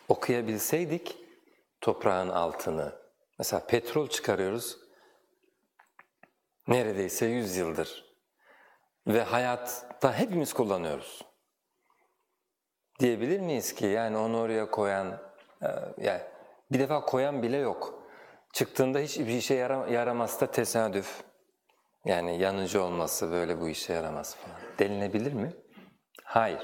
okuyabilseydik toprağın altını, mesela petrol çıkarıyoruz neredeyse 100 yıldır ve hayatta hepimiz kullanıyoruz. Diyebilir miyiz ki yani onu oraya koyan, e, yani bir defa koyan bile yok. Çıktığında hiçbir işe yaramaz da tesadüf. Yani yanıcı olması böyle bu işe yaramaz falan. Delinebilir mi? Hayır.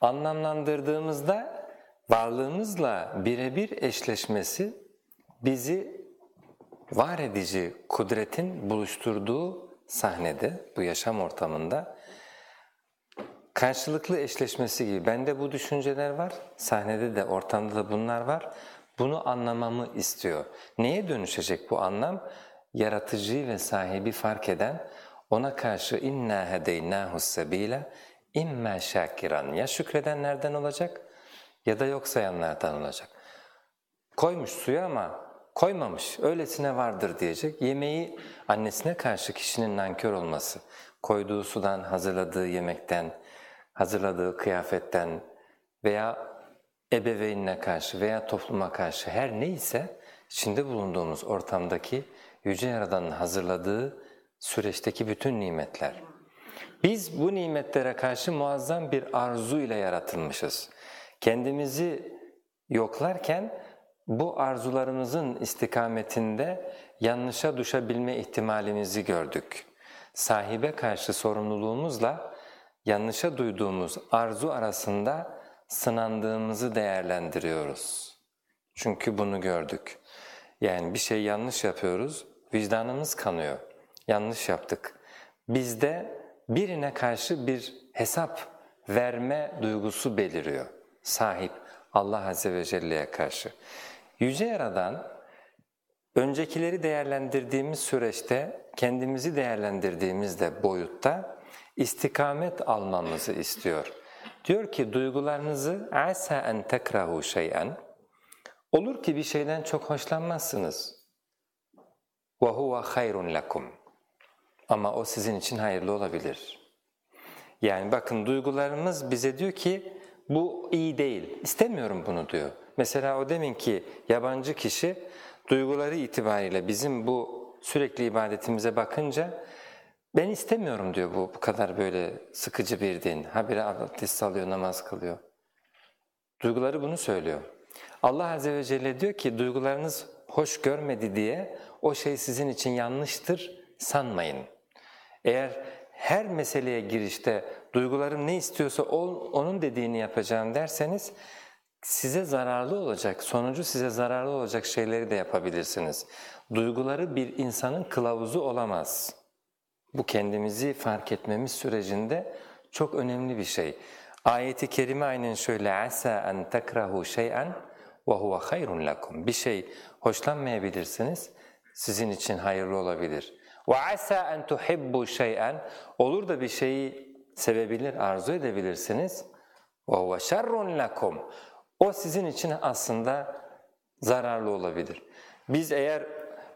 Anlamlandırdığımızda varlığımızla birebir eşleşmesi bizi var edici kudretin buluşturduğu sahnede, bu yaşam ortamında karşılıklı eşleşmesi gibi. Bende bu düşünceler var, sahnede de ortamda da bunlar var. Bunu anlamamı istiyor. Neye dönüşecek bu anlam? Yaratıcıyı ve sahibi fark eden, ona karşı inna hedeynahu sebila imma şakiran ya şükredenlerden olacak ya da yok sayanlardan olacak. Koymuş suyu ama koymamış, öylesine vardır diyecek. Yemeği annesine karşı kişinin nankör olması, koyduğu sudan, hazırladığı yemekten, hazırladığı kıyafetten veya ebeveynine karşı veya topluma karşı her neyse içinde bulunduğumuz ortamdaki Yüce Yaradan'ın hazırladığı süreçteki bütün nimetler. Biz bu nimetlere karşı muazzam bir arzu ile yaratılmışız. Kendimizi yoklarken bu arzularımızın istikametinde yanlışa düşebilme ihtimalimizi gördük. Sahibe karşı sorumluluğumuzla yanlışa duyduğumuz arzu arasında sınandığımızı değerlendiriyoruz. Çünkü bunu gördük. Yani bir şey yanlış yapıyoruz, vicdanımız kanıyor. Yanlış yaptık. Bizde birine karşı bir hesap verme duygusu beliriyor. Sahip Allah Azze ve Celle'ye karşı. Yüce Yaradan öncekileri değerlendirdiğimiz süreçte kendimizi değerlendirdiğimizde boyutta istikamet almamızı istiyor. Diyor ki duygularınızı asa en tekrahu şey'en olur ki bir şeyden çok hoşlanmazsınız. Huve hayrun lekum. Ama o sizin için hayırlı olabilir. Yani bakın duygularımız bize diyor ki bu iyi değil, istemiyorum bunu diyor. Mesela o demin ki yabancı kişi duyguları itibariyle bizim bu sürekli ibadetimize bakınca ben istemiyorum diyor bu, bu kadar böyle sıkıcı bir din. Habire abdest alıyor, namaz kılıyor. Duyguları bunu söylüyor. Allah Azze ve Celle diyor ki duygularınız hoş görmedi diye o şey sizin için yanlıştır sanmayın. Eğer her meseleye girişte duygularım ne istiyorsa onun dediğini yapacağım derseniz size zararlı olacak, sonucu size zararlı olacak şeyleri de yapabilirsiniz. Duyguları bir insanın kılavuzu olamaz. Bu kendimizi fark etmemiz sürecinde çok önemli bir şey. Ayeti kerime aynen şöyle asa en takrahu şey'en ve huve hayrun lakum. Bir şey hoşlanmayabilirsiniz, sizin için hayırlı olabilir. Asa en tuhibbu şey'en olur da bir şeyi sevebilir, arzu edebilirsiniz. Huve şerrun lakum. O sizin için aslında zararlı olabilir. Biz eğer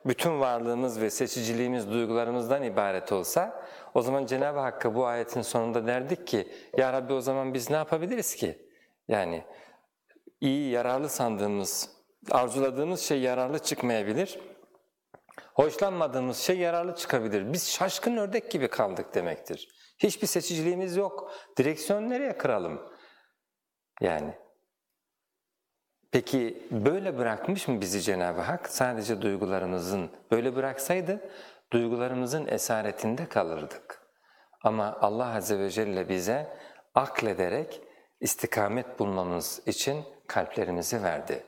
bütün varlığımız ve seçiciliğimiz duygularımızdan ibaret olsa o zaman Cenab-ı Hakk'a bu ayetin sonunda derdik ki Ya Rabbi o zaman biz ne yapabiliriz ki? Yani iyi, yararlı sandığımız, arzuladığımız şey yararlı çıkmayabilir. Hoşlanmadığımız şey yararlı çıkabilir. Biz şaşkın ördek gibi kaldık demektir. Hiçbir seçiciliğimiz yok. Direksiyon nereye kıralım? Yani Peki böyle bırakmış mı bizi Cenab-ı Hak? Sadece duygularımızın, böyle bıraksaydı duygularımızın esaretinde kalırdık. Ama Allah Azze ve Celle bize aklederek istikamet bulmamız için kalplerimizi verdi.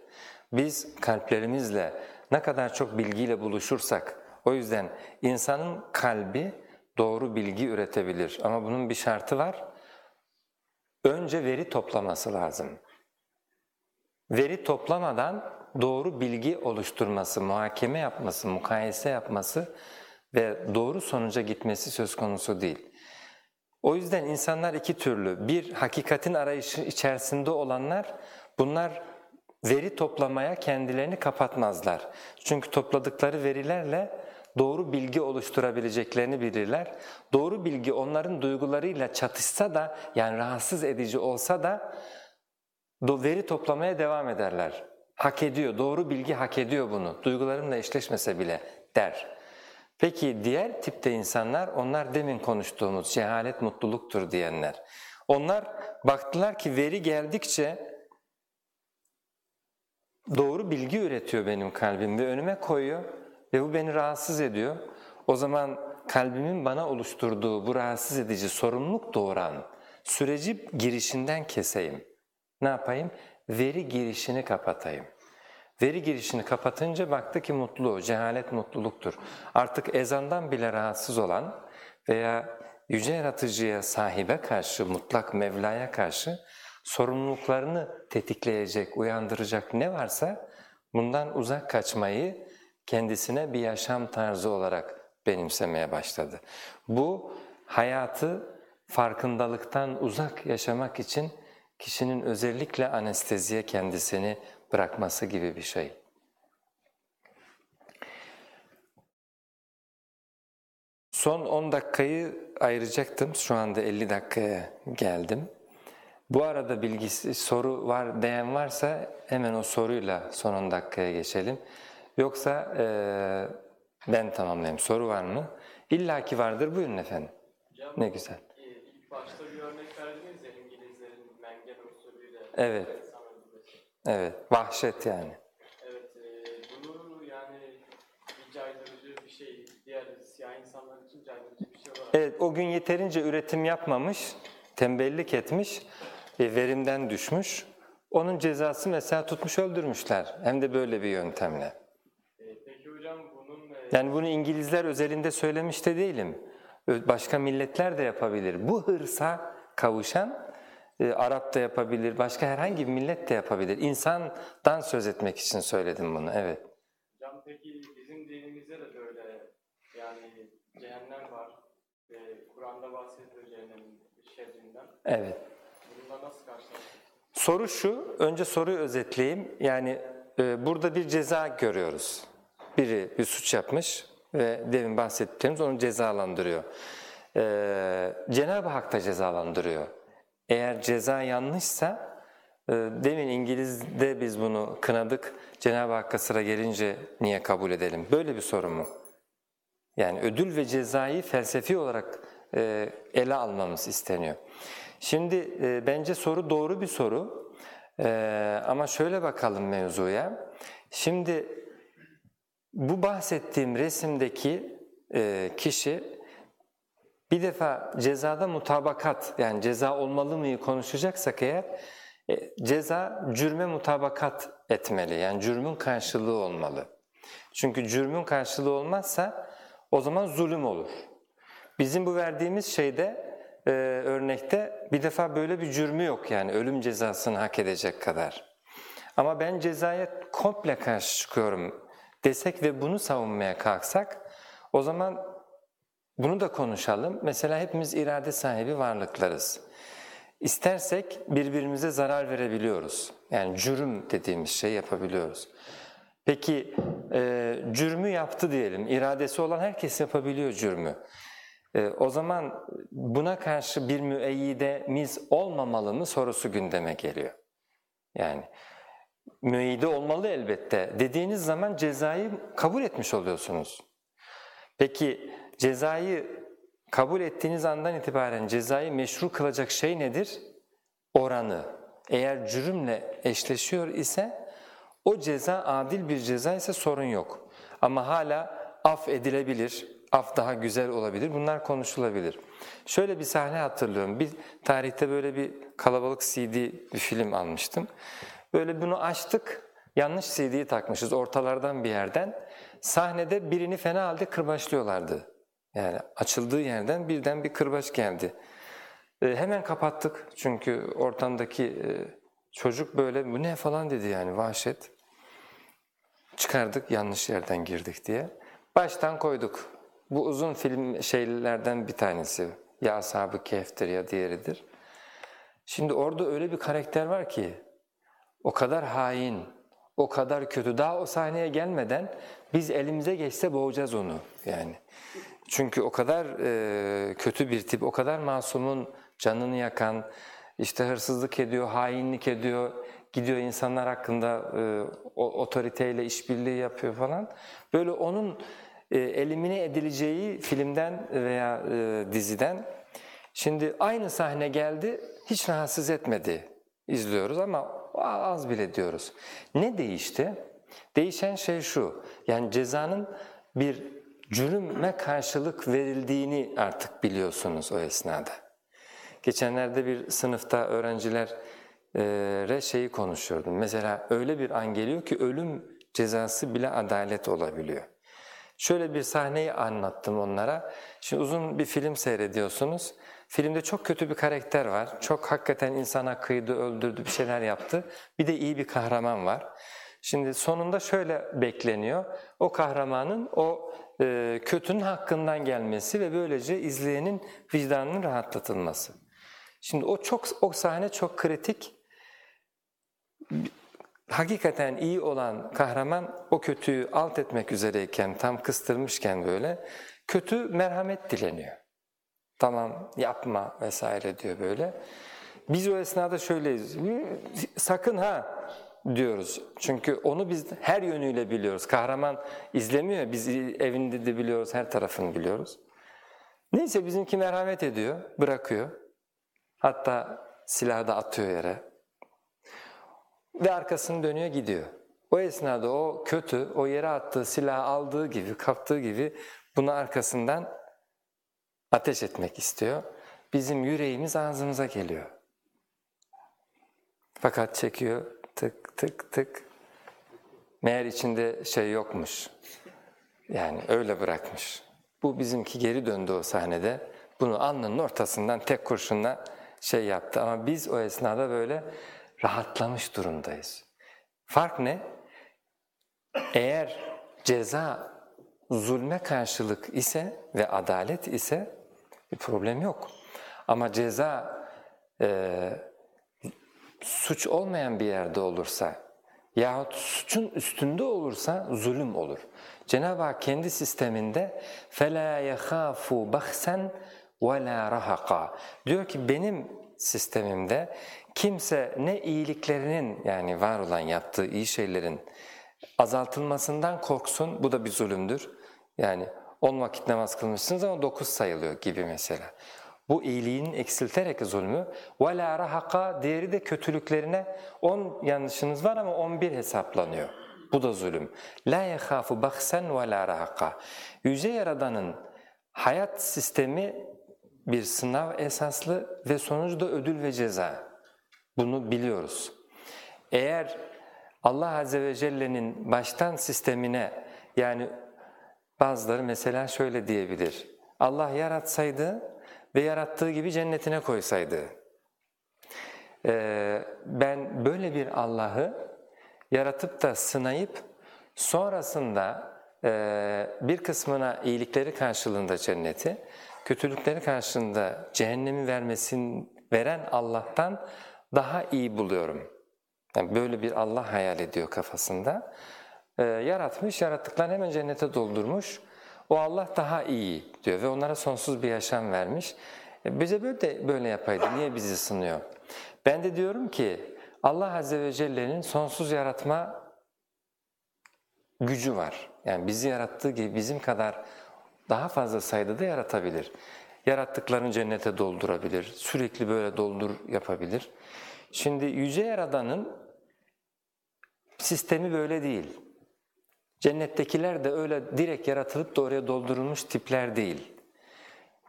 Biz kalplerimizle ne kadar çok bilgiyle buluşursak, o yüzden insanın kalbi doğru bilgi üretebilir ama bunun bir şartı var. Önce veri toplaması lazım veri toplamadan doğru bilgi oluşturması, muhakeme yapması, mukayese yapması ve doğru sonuca gitmesi söz konusu değil. O yüzden insanlar iki türlü. Bir, hakikatin arayışı içerisinde olanlar, bunlar veri toplamaya kendilerini kapatmazlar. Çünkü topladıkları verilerle doğru bilgi oluşturabileceklerini bilirler. Doğru bilgi onların duygularıyla çatışsa da, yani rahatsız edici olsa da veri toplamaya devam ederler. Hak ediyor, doğru bilgi hak ediyor bunu, duygularımla eşleşmese bile der. Peki diğer tipte insanlar, onlar demin konuştuğumuz cehalet mutluluktur diyenler. Onlar baktılar ki veri geldikçe doğru bilgi üretiyor benim kalbim ve önüme koyuyor ve bu beni rahatsız ediyor. O zaman kalbimin bana oluşturduğu bu rahatsız edici sorumluluk doğuran süreci girişinden keseyim ne yapayım? Veri girişini kapatayım. Veri girişini kapatınca baktı ki mutlu, cehalet mutluluktur. Artık ezandan bile rahatsız olan veya yüce yaratıcıya sahibe karşı, mutlak Mevla'ya karşı sorumluluklarını tetikleyecek, uyandıracak ne varsa bundan uzak kaçmayı kendisine bir yaşam tarzı olarak benimsemeye başladı. Bu hayatı farkındalıktan uzak yaşamak için kişinin özellikle anesteziye kendisini bırakması gibi bir şey. Son 10 dakikayı ayıracaktım. Şu anda 50 dakikaya geldim. Bu arada bilgisi, soru var diyen varsa hemen o soruyla son 10 dakikaya geçelim. Yoksa e, ben tamamlayayım. Soru var mı? İlla ki vardır. Buyurun efendim. Hocam, Ne güzel. e, ilk başta bir örnek verdiniz ya İngilizlerin mengen usulüyle Evet. Evet. Vahşet yani. Evet, e, bunu yani bir caydırıcı bir şey, diğer siyah insanlar için caydırıcı bir şey olarak Evet o gün yeterince üretim yapmamış, tembellik etmiş, verimden düşmüş. Onun cezası mesela tutmuş öldürmüşler. Hem de böyle bir yöntemle. E, peki hocam bunun e, Yani bunu İngilizler özelinde söylemiş de değilim. Başka milletler de yapabilir. Bu hırsa kavuşan e, Arap da yapabilir, başka herhangi bir millet de yapabilir. İnsandan söz etmek için söyledim bunu, evet. hocam peki bizim dinimizde de böyle yani cehennem var. E, Kur'an'da bahsediyor cehennemin şerrinden. Evet. Soru şu, önce soruyu özetleyeyim. Yani e, burada bir ceza görüyoruz. Biri bir suç yapmış ve demin bahsettiğimiz onu cezalandırıyor. E, Cenab-ı Hak da cezalandırıyor. Eğer ceza yanlışsa, e, demin İngiliz'de biz bunu kınadık, Cenab-ı Hakk'a sıra gelince niye kabul edelim? Böyle bir sorun mu? Yani ödül ve cezayı felsefi olarak e, ele almamız isteniyor. Şimdi e, bence soru doğru bir soru E, ama şöyle bakalım mevzuya. Şimdi bu bahsettiğim resimdeki e, kişi bir defa cezada mutabakat yani ceza olmalı mıyı konuşacaksak eğer e, ceza cürme mutabakat etmeli yani cürmün karşılığı olmalı. Çünkü cürmün karşılığı olmazsa o zaman zulüm olur. Bizim bu verdiğimiz şeyde e, örnekte bir defa böyle bir cürmü yok yani ölüm cezasını hak edecek kadar. Ama ben cezaya komple karşı çıkıyorum desek ve bunu savunmaya kalksak o zaman bunu da konuşalım. Mesela hepimiz irade sahibi varlıklarız. İstersek birbirimize zarar verebiliyoruz. Yani cürüm dediğimiz şey yapabiliyoruz. Peki e, cürmü yaptı diyelim. İradesi olan herkes yapabiliyor cürmü. E, o zaman buna karşı bir müeyyidemiz olmamalı mı sorusu gündeme geliyor. Yani müeyyide olmalı elbette dediğiniz zaman cezayı kabul etmiş oluyorsunuz. Peki cezayı kabul ettiğiniz andan itibaren cezayı meşru kılacak şey nedir? Oranı. Eğer cürümle eşleşiyor ise o ceza adil bir ceza ise sorun yok. Ama hala af edilebilir, af daha güzel olabilir, bunlar konuşulabilir. Şöyle bir sahne hatırlıyorum, bir tarihte böyle bir kalabalık CD bir film almıştım. Böyle bunu açtık, yanlış CD'yi takmışız ortalardan bir yerden. Sahnede birini fena halde kırbaçlıyorlardı. Yani açıldığı yerden birden bir kırbaç geldi. E, hemen kapattık çünkü ortamdaki e, çocuk böyle bu ne falan dedi yani vahşet. Çıkardık yanlış yerden girdik diye. Baştan koyduk. Bu uzun film şeylerden bir tanesi. Ya Ashab-ı Kehf'tir ya diğeridir. Şimdi orada öyle bir karakter var ki o kadar hain, o kadar kötü. Daha o sahneye gelmeden biz elimize geçse boğacağız onu yani. Çünkü o kadar e, kötü bir tip, o kadar masumun canını yakan, işte hırsızlık ediyor, hainlik ediyor, gidiyor insanlar hakkında e, otoriteyle işbirliği yapıyor falan. Böyle onun elimine edileceği filmden veya e, diziden. Şimdi aynı sahne geldi, hiç rahatsız etmedi izliyoruz ama az bile diyoruz. Ne değişti? Değişen şey şu, yani cezanın bir cürüme karşılık verildiğini artık biliyorsunuz o esnada. Geçenlerde bir sınıfta öğrencilere şeyi konuşuyordum. Mesela öyle bir an geliyor ki ölüm cezası bile adalet olabiliyor. Şöyle bir sahneyi anlattım onlara. Şimdi uzun bir film seyrediyorsunuz. Filmde çok kötü bir karakter var. Çok hakikaten insana kıydı, öldürdü, bir şeyler yaptı. Bir de iyi bir kahraman var. Şimdi sonunda şöyle bekleniyor. O kahramanın o e, kötünün hakkından gelmesi ve böylece izleyenin vicdanının rahatlatılması. Şimdi o çok o sahne çok kritik. Hakikaten iyi olan kahraman o kötüyü alt etmek üzereyken, tam kıstırmışken böyle kötü merhamet dileniyor. Tamam yapma vesaire diyor böyle. Biz o esnada şöyleyiz. Sakın ha diyoruz. Çünkü onu biz her yönüyle biliyoruz. Kahraman izlemiyor. Biz evinde de biliyoruz, her tarafını biliyoruz. Neyse bizimki merhamet ediyor, bırakıyor. Hatta silahı da atıyor yere. Ve arkasını dönüyor gidiyor. O esnada o kötü, o yere attığı silahı aldığı gibi, kaptığı gibi bunu arkasından ateş etmek istiyor. Bizim yüreğimiz ağzımıza geliyor. Fakat çekiyor, tık tık tık. Meğer içinde şey yokmuş. Yani öyle bırakmış. Bu bizimki geri döndü o sahnede. Bunu alnının ortasından tek kurşunla şey yaptı. Ama biz o esnada böyle rahatlamış durumdayız. Fark ne? Eğer ceza zulme karşılık ise ve adalet ise bir problem yok. Ama ceza e, suç olmayan bir yerde olursa yahut suçun üstünde olursa zulüm olur. Cenab-ı Hak kendi sisteminde فَلَا يَخَافُ بَخْسًا وَلَا رَهَقًا Diyor ki benim sistemimde kimse ne iyiliklerinin yani var olan yaptığı iyi şeylerin azaltılmasından korksun, bu da bir zulümdür. Yani 10 vakit namaz kılmışsınız ama 9 sayılıyor gibi mesela. Bu iyiliğin eksilterek zulmü. وَلَا رَحَقَا Diğeri de kötülüklerine 10 yanlışınız var ama 11 hesaplanıyor. Bu da zulüm. لَا يَخَافُ بَخْسًا وَلَا رَحَقَا Yüce Yaradan'ın hayat sistemi bir sınav esaslı ve sonucu da ödül ve ceza. Bunu biliyoruz. Eğer Allah Azze ve Celle'nin baştan sistemine yani bazıları mesela şöyle diyebilir. Allah yaratsaydı ve yarattığı gibi cennetine koysaydı. Ee, ben böyle bir Allah'ı yaratıp da sınayıp sonrasında e, bir kısmına iyilikleri karşılığında cenneti, kötülükleri karşılığında cehennemi vermesini veren Allah'tan daha iyi buluyorum. Yani böyle bir Allah hayal ediyor kafasında. Ee, yaratmış, yarattıklarını hemen cennete doldurmuş. O Allah daha iyi diyor ve onlara sonsuz bir yaşam vermiş. E, bize böyle de böyle yapaydı, niye bizi sınıyor? Ben de diyorum ki Allah Azze ve Celle'nin sonsuz yaratma gücü var. Yani bizi yarattığı gibi bizim kadar daha fazla sayıda da yaratabilir. Yarattıklarını cennete doldurabilir, sürekli böyle doldur yapabilir. Şimdi Yüce Yaradan'ın sistemi böyle değil. Cennettekiler de öyle direkt yaratılıp da doldurulmuş tipler değil.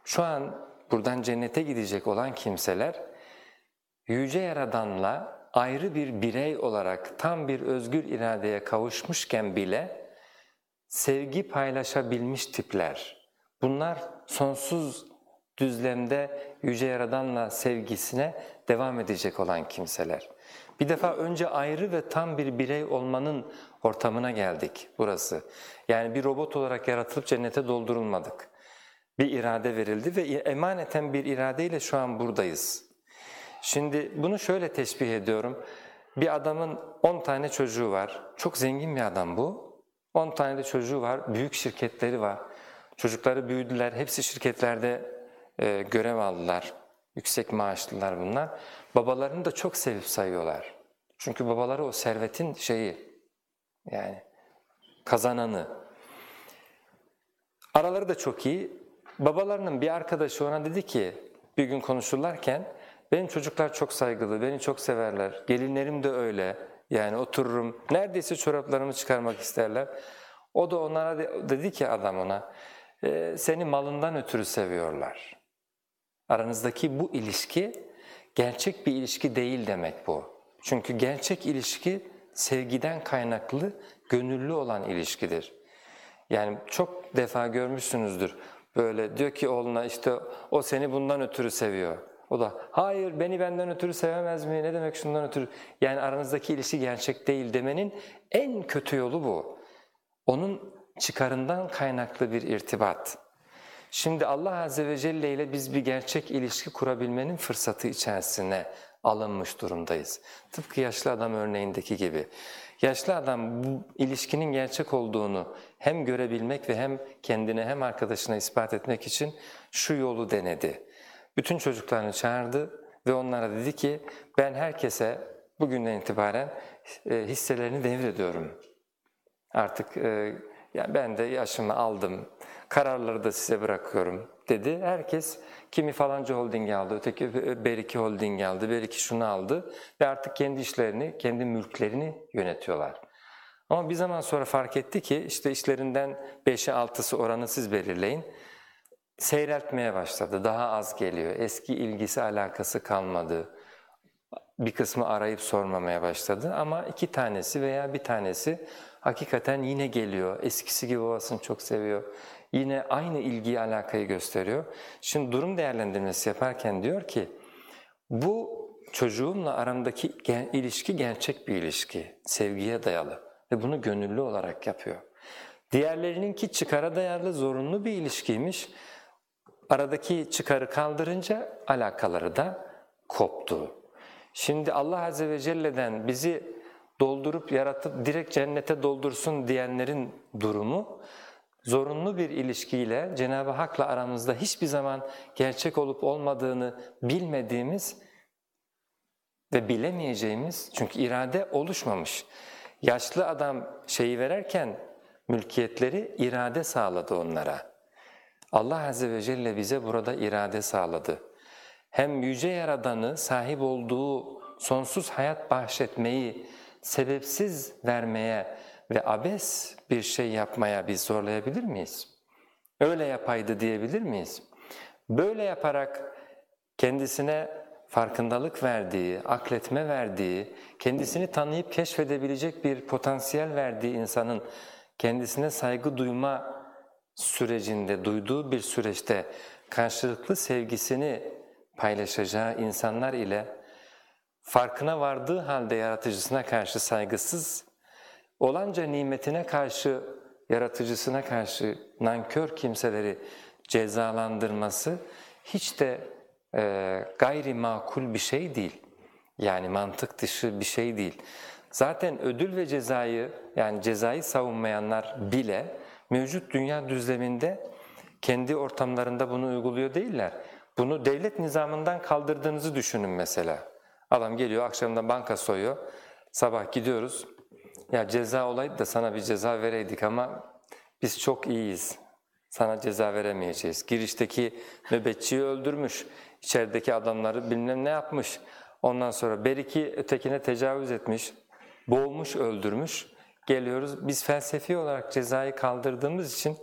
Şu an buradan cennete gidecek olan kimseler Yüce Yaradan'la ayrı bir birey olarak tam bir özgür iradeye kavuşmuşken bile sevgi paylaşabilmiş tipler. Bunlar sonsuz düzlemde Yüce Yaradan'la sevgisine devam edecek olan kimseler. Bir defa önce ayrı ve tam bir birey olmanın ortamına geldik burası. Yani bir robot olarak yaratılıp cennete doldurulmadık. Bir irade verildi ve emaneten bir iradeyle şu an buradayız. Şimdi bunu şöyle teşbih ediyorum. Bir adamın 10 tane çocuğu var. Çok zengin bir adam bu. 10 tane de çocuğu var. Büyük şirketleri var. Çocukları büyüdüler. Hepsi şirketlerde e, görev aldılar. Yüksek maaşlılar bunlar. Babalarını da çok sevip sayıyorlar. Çünkü babaları o servetin şeyi yani kazananı. Araları da çok iyi. Babalarının bir arkadaşı ona dedi ki bir gün konuşurlarken benim çocuklar çok saygılı, beni çok severler, gelinlerim de öyle. Yani otururum, neredeyse çoraplarımı çıkarmak isterler. O da onlara dedi ki adam ona, e, seni malından ötürü seviyorlar. Aranızdaki bu ilişki gerçek bir ilişki değil demek bu. Çünkü gerçek ilişki sevgiden kaynaklı, gönüllü olan ilişkidir. Yani çok defa görmüşsünüzdür. Böyle diyor ki oğluna işte o seni bundan ötürü seviyor. O da hayır beni benden ötürü sevemez mi? Ne demek şundan ötürü? Yani aranızdaki ilişki gerçek değil demenin en kötü yolu bu. Onun çıkarından kaynaklı bir irtibat. Şimdi Allah Azze ve Celle ile biz bir gerçek ilişki kurabilmenin fırsatı içerisine alınmış durumdayız. Tıpkı yaşlı adam örneğindeki gibi. Yaşlı adam bu ilişkinin gerçek olduğunu hem görebilmek ve hem kendine hem arkadaşına ispat etmek için şu yolu denedi. Bütün çocuklarını çağırdı ve onlara dedi ki ben herkese bugünden itibaren e, hisselerini devrediyorum. Artık e, ben de yaşımı aldım, kararları da size bırakıyorum dedi. Herkes kimi falanca holding aldı, öteki Beriki holding aldı, Beriki şunu aldı ve artık kendi işlerini, kendi mülklerini yönetiyorlar. Ama bir zaman sonra fark etti ki işte işlerinden 5'e 6'sı oranı siz belirleyin. Seyreltmeye başladı, daha az geliyor, eski ilgisi alakası kalmadı. Bir kısmı arayıp sormamaya başladı ama iki tanesi veya bir tanesi hakikaten yine geliyor, eskisi gibi babasını çok seviyor. Yine aynı ilgiyi, alakayı gösteriyor. Şimdi durum değerlendirmesi yaparken diyor ki, bu çocuğumla aramdaki ilişki gerçek bir ilişki, sevgiye dayalı ve bunu gönüllü olarak yapıyor. Diğerlerininki çıkara dayalı zorunlu bir ilişkiymiş. Aradaki çıkarı kaldırınca alakaları da koptu. Şimdi Allah Azze ve Celle'den bizi doldurup yaratıp direkt cennete doldursun diyenlerin durumu zorunlu bir ilişkiyle Cenab-ı Hak'la aramızda hiçbir zaman gerçek olup olmadığını bilmediğimiz ve bilemeyeceğimiz çünkü irade oluşmamış. Yaşlı adam şeyi verirken mülkiyetleri irade sağladı onlara. Allah Azze ve Celle bize burada irade sağladı. Hem yüce yaradanı sahip olduğu sonsuz hayat bahşetmeyi sebepsiz vermeye ve abes bir şey yapmaya biz zorlayabilir miyiz? Öyle yapaydı diyebilir miyiz? Böyle yaparak kendisine farkındalık verdiği, akletme verdiği, kendisini tanıyıp keşfedebilecek bir potansiyel verdiği insanın kendisine saygı duyma sürecinde, duyduğu bir süreçte karşılıklı sevgisini paylaşacağı insanlar ile farkına vardığı halde yaratıcısına karşı saygısız, olanca nimetine karşı, yaratıcısına karşı nankör kimseleri cezalandırması hiç de e, gayri makul bir şey değil. Yani mantık dışı bir şey değil. Zaten ödül ve cezayı yani cezayı savunmayanlar bile mevcut dünya düzleminde kendi ortamlarında bunu uyguluyor değiller. Bunu devlet nizamından kaldırdığınızı düşünün mesela. Adam geliyor akşamdan banka soyuyor, sabah gidiyoruz. Ya ceza olaydı da sana bir ceza vereydik ama biz çok iyiyiz. Sana ceza veremeyeceğiz. Girişteki nöbetçiyi öldürmüş, içerideki adamları bilmem ne yapmış. Ondan sonra beriki ötekine tecavüz etmiş, boğmuş, öldürmüş. Geliyoruz, biz felsefi olarak cezayı kaldırdığımız için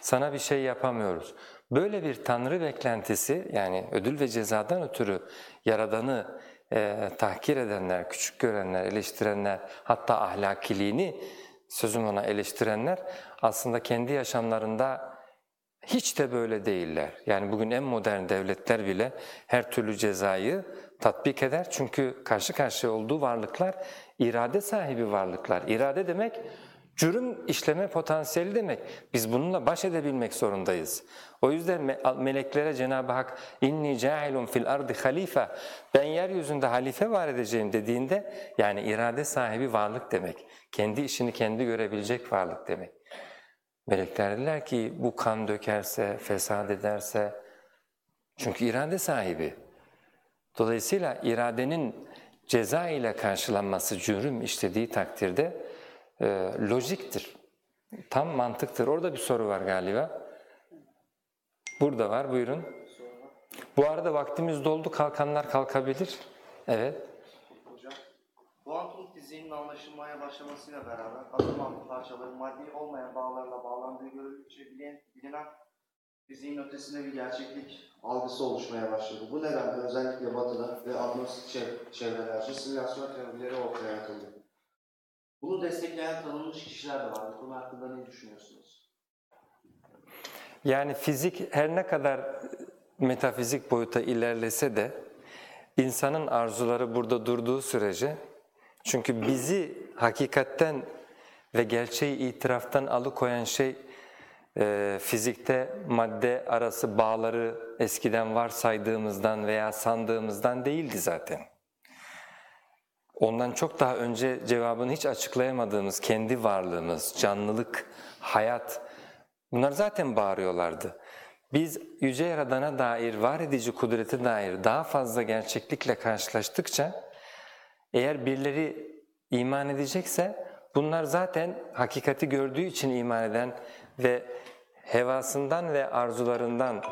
sana bir şey yapamıyoruz. Böyle bir tanrı beklentisi yani ödül ve cezadan ötürü Yaradan'ı e, tahkir edenler, küçük görenler, eleştirenler hatta ahlakiliğini sözüm ona eleştirenler aslında kendi yaşamlarında hiç de böyle değiller. Yani bugün en modern devletler bile her türlü cezayı tatbik eder. Çünkü karşı karşıya olduğu varlıklar irade sahibi varlıklar. İrade demek cürüm işleme potansiyeli demek. Biz bununla baş edebilmek zorundayız. O yüzden meleklere Cenab-ı Hak inni ca'ilun fil ardı halife ben yeryüzünde halife var edeceğim dediğinde yani irade sahibi varlık demek. Kendi işini kendi görebilecek varlık demek. Melekler dediler ki bu kan dökerse, fesat ederse çünkü irade sahibi. Dolayısıyla iradenin ceza ile karşılanması cürüm işlediği takdirde e, lojiktir. Tam mantıktır. Orada bir soru var galiba. Burada var, buyurun. Bu arada vaktimiz doldu, kalkanlar kalkabilir. Evet. Hocam, kuantum fiziğinin anlaşılmaya başlamasıyla beraber atom parçaların maddi olmayan bağlarla bağlandığı görüldükçe bilinen, bilinen fiziğin ötesinde bir gerçeklik algısı oluşmaya başladı. Bu nedenle özellikle batıda ve agnostik çevrelerce simülasyon teorileri ortaya atıldı. Bunu destekleyen tanınmış kişiler de var. Bu konu hakkında ne düşünüyorsunuz? Yani fizik her ne kadar metafizik boyuta ilerlese de insanın arzuları burada durduğu sürece çünkü bizi hakikatten ve gerçeği itiraftan alıkoyan şey e, fizikte madde arası bağları eskiden varsaydığımızdan veya sandığımızdan değildi zaten. ondan çok daha önce cevabını hiç açıklayamadığımız kendi varlığımız, canlılık, hayat bunlar zaten bağırıyorlardı. Biz Yüce Yaradan'a dair, var edici kudrete dair daha fazla gerçeklikle karşılaştıkça eğer birileri iman edecekse bunlar zaten hakikati gördüğü için iman eden ve hevasından ve arzularından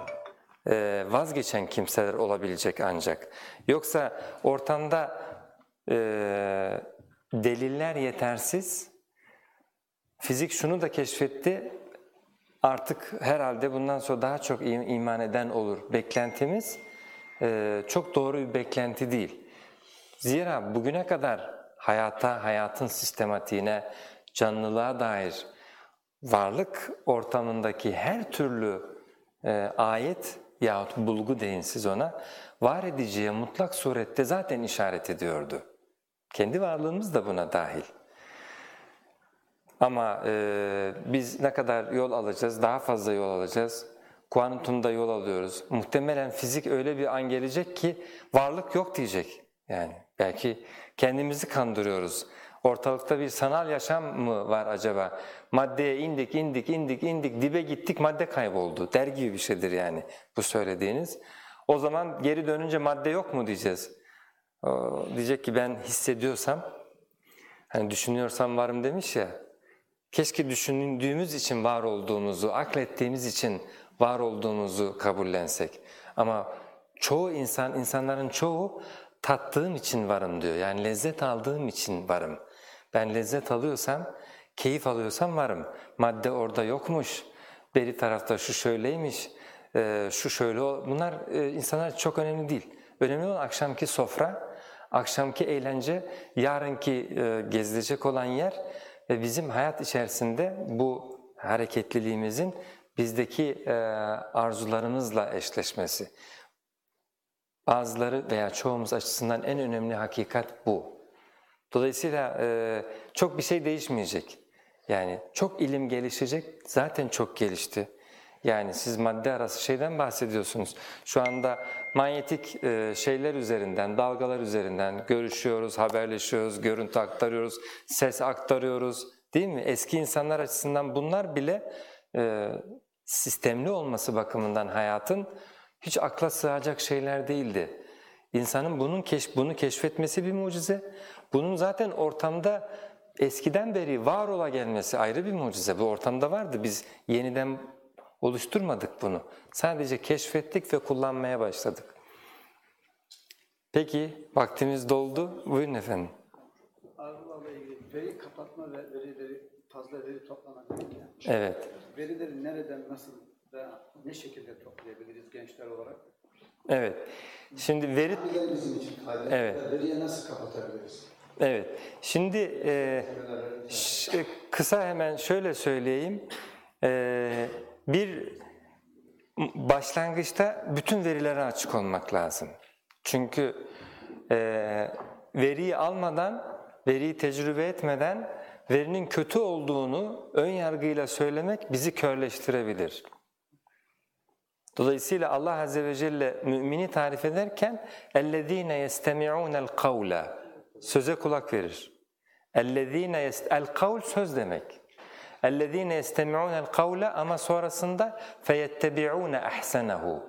e, vazgeçen kimseler olabilecek ancak. Yoksa ortamda e, deliller yetersiz, fizik şunu da keşfetti, artık herhalde bundan sonra daha çok iman eden olur. Beklentimiz e, çok doğru bir beklenti değil. Zira bugüne kadar hayata, hayatın sistematiğine, canlılığa dair varlık ortamındaki her türlü e, ayet yahut bulgu deyin siz ona, var ediciye mutlak surette zaten işaret ediyordu. Kendi varlığımız da buna dahil. Ama e, biz ne kadar yol alacağız, daha fazla yol alacağız. Kuantumda yol alıyoruz. Muhtemelen fizik öyle bir an gelecek ki varlık yok diyecek. Yani belki kendimizi kandırıyoruz. Ortalıkta bir sanal yaşam mı var acaba? Maddeye indik, indik, indik, indik, dibe gittik, madde kayboldu der gibi bir şeydir yani bu söylediğiniz. O zaman geri dönünce madde yok mu diyeceğiz. O, diyecek ki ben hissediyorsam, hani düşünüyorsam varım demiş ya, keşke düşündüğümüz için var olduğumuzu, aklettiğimiz için var olduğumuzu kabullensek. Ama çoğu insan, insanların çoğu tattığım için varım diyor. Yani lezzet aldığım için varım. Ben lezzet alıyorsam, keyif alıyorsam varım. Madde orada yokmuş, beri tarafta şu şöyleymiş, e, şu şöyle bunlar e, insanlar çok önemli değil. Önemli olan akşamki sofra, akşamki eğlence, yarınki e, gezilecek olan yer ve bizim hayat içerisinde bu hareketliliğimizin bizdeki arzularımızla eşleşmesi. Bazıları veya çoğumuz açısından en önemli hakikat bu. Dolayısıyla e, çok bir şey değişmeyecek. Yani çok ilim gelişecek, zaten çok gelişti. Yani siz madde arası şeyden bahsediyorsunuz. Şu anda manyetik e, şeyler üzerinden, dalgalar üzerinden görüşüyoruz, haberleşiyoruz, görüntü aktarıyoruz, ses aktarıyoruz değil mi? Eski insanlar açısından bunlar bile e, sistemli olması bakımından hayatın hiç akla sığacak şeyler değildi. İnsanın bunun keş, bunu keşfetmesi bir mucize. Bunun zaten ortamda eskiden beri var ola gelmesi ayrı bir mucize. Bu ortamda vardı. Biz yeniden oluşturmadık bunu. Sadece keşfettik ve kullanmaya başladık. Peki vaktimiz doldu. Buyurun efendim. Arzularla ilgili veri kapatma ve verileri fazla veri toplama dedik. Evet. Verileri nereden, nasıl ve ne şekilde toplayabiliriz gençler olarak? Evet. Şimdi veri... Evet. Veriye nasıl kapatabiliriz? Evet. Şimdi e, ş- kısa hemen şöyle söyleyeyim. E, bir başlangıçta bütün verilere açık olmak lazım. Çünkü e, veriyi almadan, veriyi tecrübe etmeden verinin kötü olduğunu ön yargıyla söylemek bizi körleştirebilir. Dolayısıyla Allah Azze ve Celle mümini tarif ederken اَلَّذ۪ينَ يَسْتَمِعُونَ الْقَوْلَ Söze kulak verir. اَلَّذ۪ينَ يَسْتَ El-kavl söz demek. اَلَّذ۪ينَ يَسْتَمِعُونَ الْقَوْلَ ama sonrasında فَيَتَّبِعُونَ اَحْسَنَهُ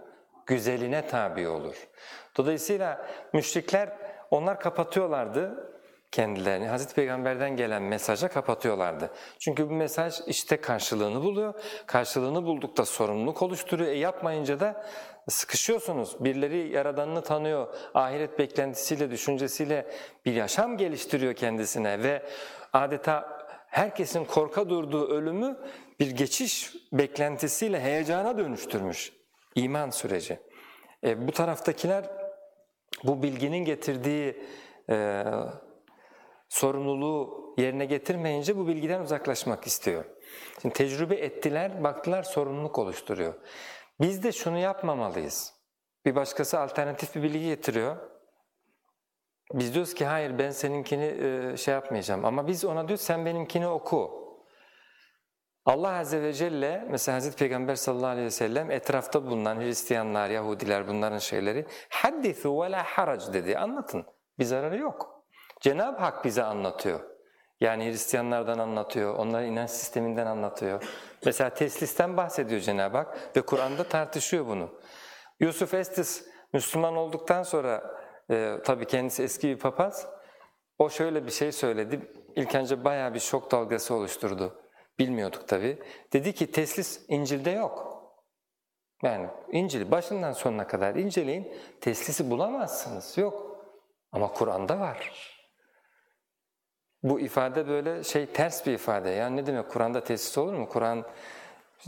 Güzeline tabi olur. Dolayısıyla müşrikler onlar kapatıyorlardı kendilerini Hazreti Peygamber'den gelen mesaja kapatıyorlardı. Çünkü bu mesaj işte karşılığını buluyor. Karşılığını buldukta sorumluluk oluşturuyor. E yapmayınca da sıkışıyorsunuz. Birileri Yaradanını tanıyor. Ahiret beklentisiyle, düşüncesiyle bir yaşam geliştiriyor kendisine ve adeta herkesin korka durduğu ölümü bir geçiş beklentisiyle heyecana dönüştürmüş iman süreci. E, bu taraftakiler bu bilginin getirdiği e, sorumluluğu yerine getirmeyince bu bilgiden uzaklaşmak istiyor. Şimdi tecrübe ettiler, baktılar sorumluluk oluşturuyor. Biz de şunu yapmamalıyız. Bir başkası alternatif bir bilgi getiriyor. Biz diyoruz ki hayır ben seninkini e, şey yapmayacağım ama biz ona diyoruz sen benimkini oku. Allah Azze ve Celle mesela Hazreti Peygamber sallallahu aleyhi ve sellem etrafta bulunan Hristiyanlar, Yahudiler bunların şeyleri haddisu ve la harac dedi anlatın bir zararı yok. Cenab-ı Hak bize anlatıyor. Yani Hristiyanlardan anlatıyor, onların inanç sisteminden anlatıyor. Mesela teslisten bahsediyor Cenab-ı Hak ve Kur'an'da tartışıyor bunu. Yusuf Estes Müslüman olduktan sonra, e, tabii kendisi eski bir papaz, o şöyle bir şey söyledi. İlk önce bayağı bir şok dalgası oluşturdu. Bilmiyorduk tabii. Dedi ki teslis İncil'de yok. Yani İncil'i başından sonuna kadar inceleyin, teslisi bulamazsınız, yok. Ama Kur'an'da var. Bu ifade böyle şey ters bir ifade. Yani ne demek Kur'an'da teslis olur mu? Kur'an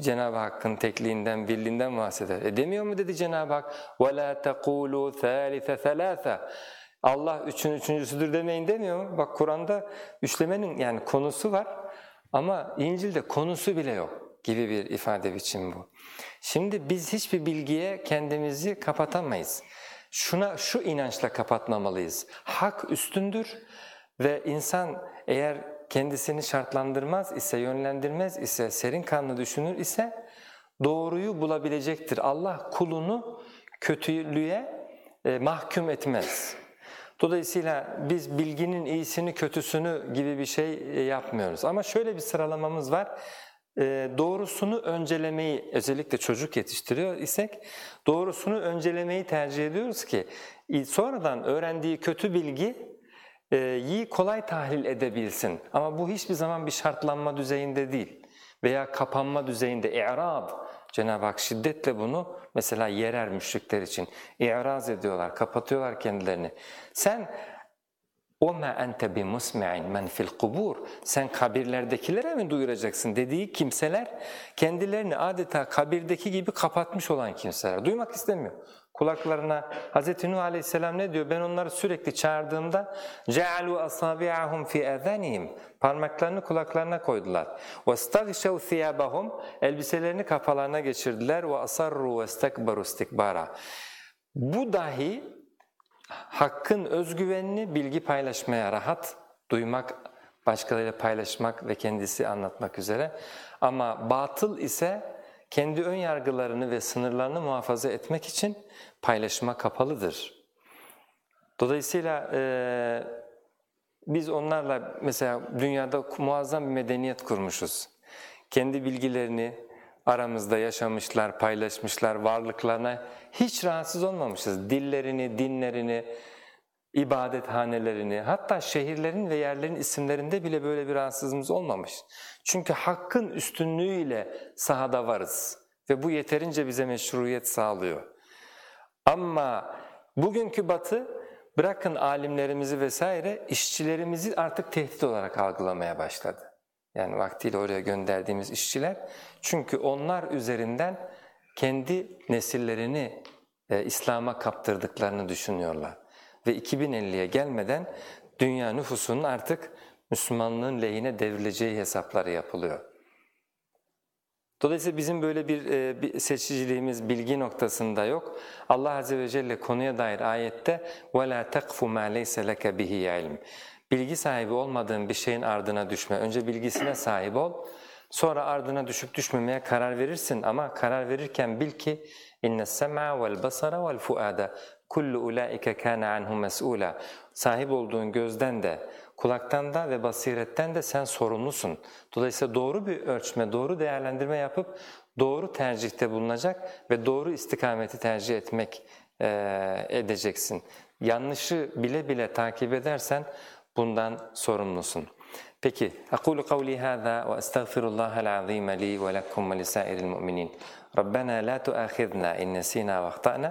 Cenab-ı Hakk'ın tekliğinden, birliğinden bahseder. E demiyor mu dedi Cenab-ı Hak? وَلَا تَقُولُوا ثَالِثَ ثَلَاثَ Allah üçün üçüncüsüdür demeyin demiyor mu? Bak Kur'an'da üçlemenin yani konusu var ama İncil'de konusu bile yok gibi bir ifade biçimi bu. Şimdi biz hiçbir bilgiye kendimizi kapatamayız. Şuna şu inançla kapatmamalıyız. Hak üstündür ve insan eğer kendisini şartlandırmaz ise, yönlendirmez ise, serin kanlı düşünür ise doğruyu bulabilecektir. Allah kulunu kötülüğe e, mahkum etmez. Dolayısıyla biz bilginin iyisini kötüsünü gibi bir şey e, yapmıyoruz. Ama şöyle bir sıralamamız var. E, doğrusunu öncelemeyi özellikle çocuk yetiştiriyor isek doğrusunu öncelemeyi tercih ediyoruz ki sonradan öğrendiği kötü bilgi ee, yi kolay tahlil edebilsin. Ama bu hiçbir zaman bir şartlanma düzeyinde değil veya kapanma düzeyinde i'rab. Cenab-ı Hak şiddetle bunu mesela yerer müşrikler için i'raz ediyorlar, kapatıyorlar kendilerini. Sen o ma ente bi musmi'in men fil kubur. Sen kabirlerdekilere mi duyuracaksın dediği kimseler kendilerini adeta kabirdeki gibi kapatmış olan kimseler. Duymak istemiyor kulaklarına Hz. Nuh Aleyhisselam ne diyor? Ben onları sürekli çağırdığımda cealu asabi'ahum fi azanihim parmaklarını kulaklarına koydular. Vastaghshaw thiyabahum elbiselerini kafalarına geçirdiler ve asarru vestakbaru istikbara. Bu dahi hakkın özgüvenini bilgi paylaşmaya rahat duymak, başkalarıyla paylaşmak ve kendisi anlatmak üzere ama batıl ise kendi ön yargılarını ve sınırlarını muhafaza etmek için paylaşıma kapalıdır. Dolayısıyla e, biz onlarla mesela dünyada muazzam bir medeniyet kurmuşuz. Kendi bilgilerini aramızda yaşamışlar, paylaşmışlar, varlıklarına hiç rahatsız olmamışız. Dillerini, dinlerini, ibadethanelerini, hatta şehirlerin ve yerlerin isimlerinde bile böyle bir rahatsızlığımız olmamış. Çünkü hakkın üstünlüğüyle sahada varız ve bu yeterince bize meşruiyet sağlıyor. Ama bugünkü batı bırakın alimlerimizi vesaire işçilerimizi artık tehdit olarak algılamaya başladı. Yani vaktiyle oraya gönderdiğimiz işçiler çünkü onlar üzerinden kendi nesillerini e, İslam'a kaptırdıklarını düşünüyorlar Ve 2050'ye gelmeden dünya nüfusunun artık Müslümanlığın lehine devrileceği hesapları yapılıyor. Dolayısıyla bizim böyle bir, e, bir seçiciliğimiz bilgi noktasında yok. Allah Azze ve Celle konuya dair ayette وَلَا تَقْفُ مَا لَيْسَ لَكَ بِهِ عِلْمٍ Bilgi sahibi olmadığın bir şeyin ardına düşme. Önce bilgisine sahip ol, sonra ardına düşüp düşmemeye karar verirsin ama karar verirken bil ki اِنَّ السَّمْعَ وَالْبَصَرَ وَالْفُؤَادَ kullu ulaike kana anhu mes'ula. Sahip olduğun gözden de, kulaktan da ve basiretten de sen sorumlusun. Dolayısıyla doğru bir ölçme, doğru değerlendirme yapıp doğru tercihte bulunacak ve doğru istikameti tercih etmek e, edeceksin. Yanlışı bile bile takip edersen bundan sorumlusun. Peki, أقول قولي هذا وأستغفر الله العظيم لي ولكم ولسائر المؤمنين. ربنا لا تؤاخذنا إن نسينا واخطأنا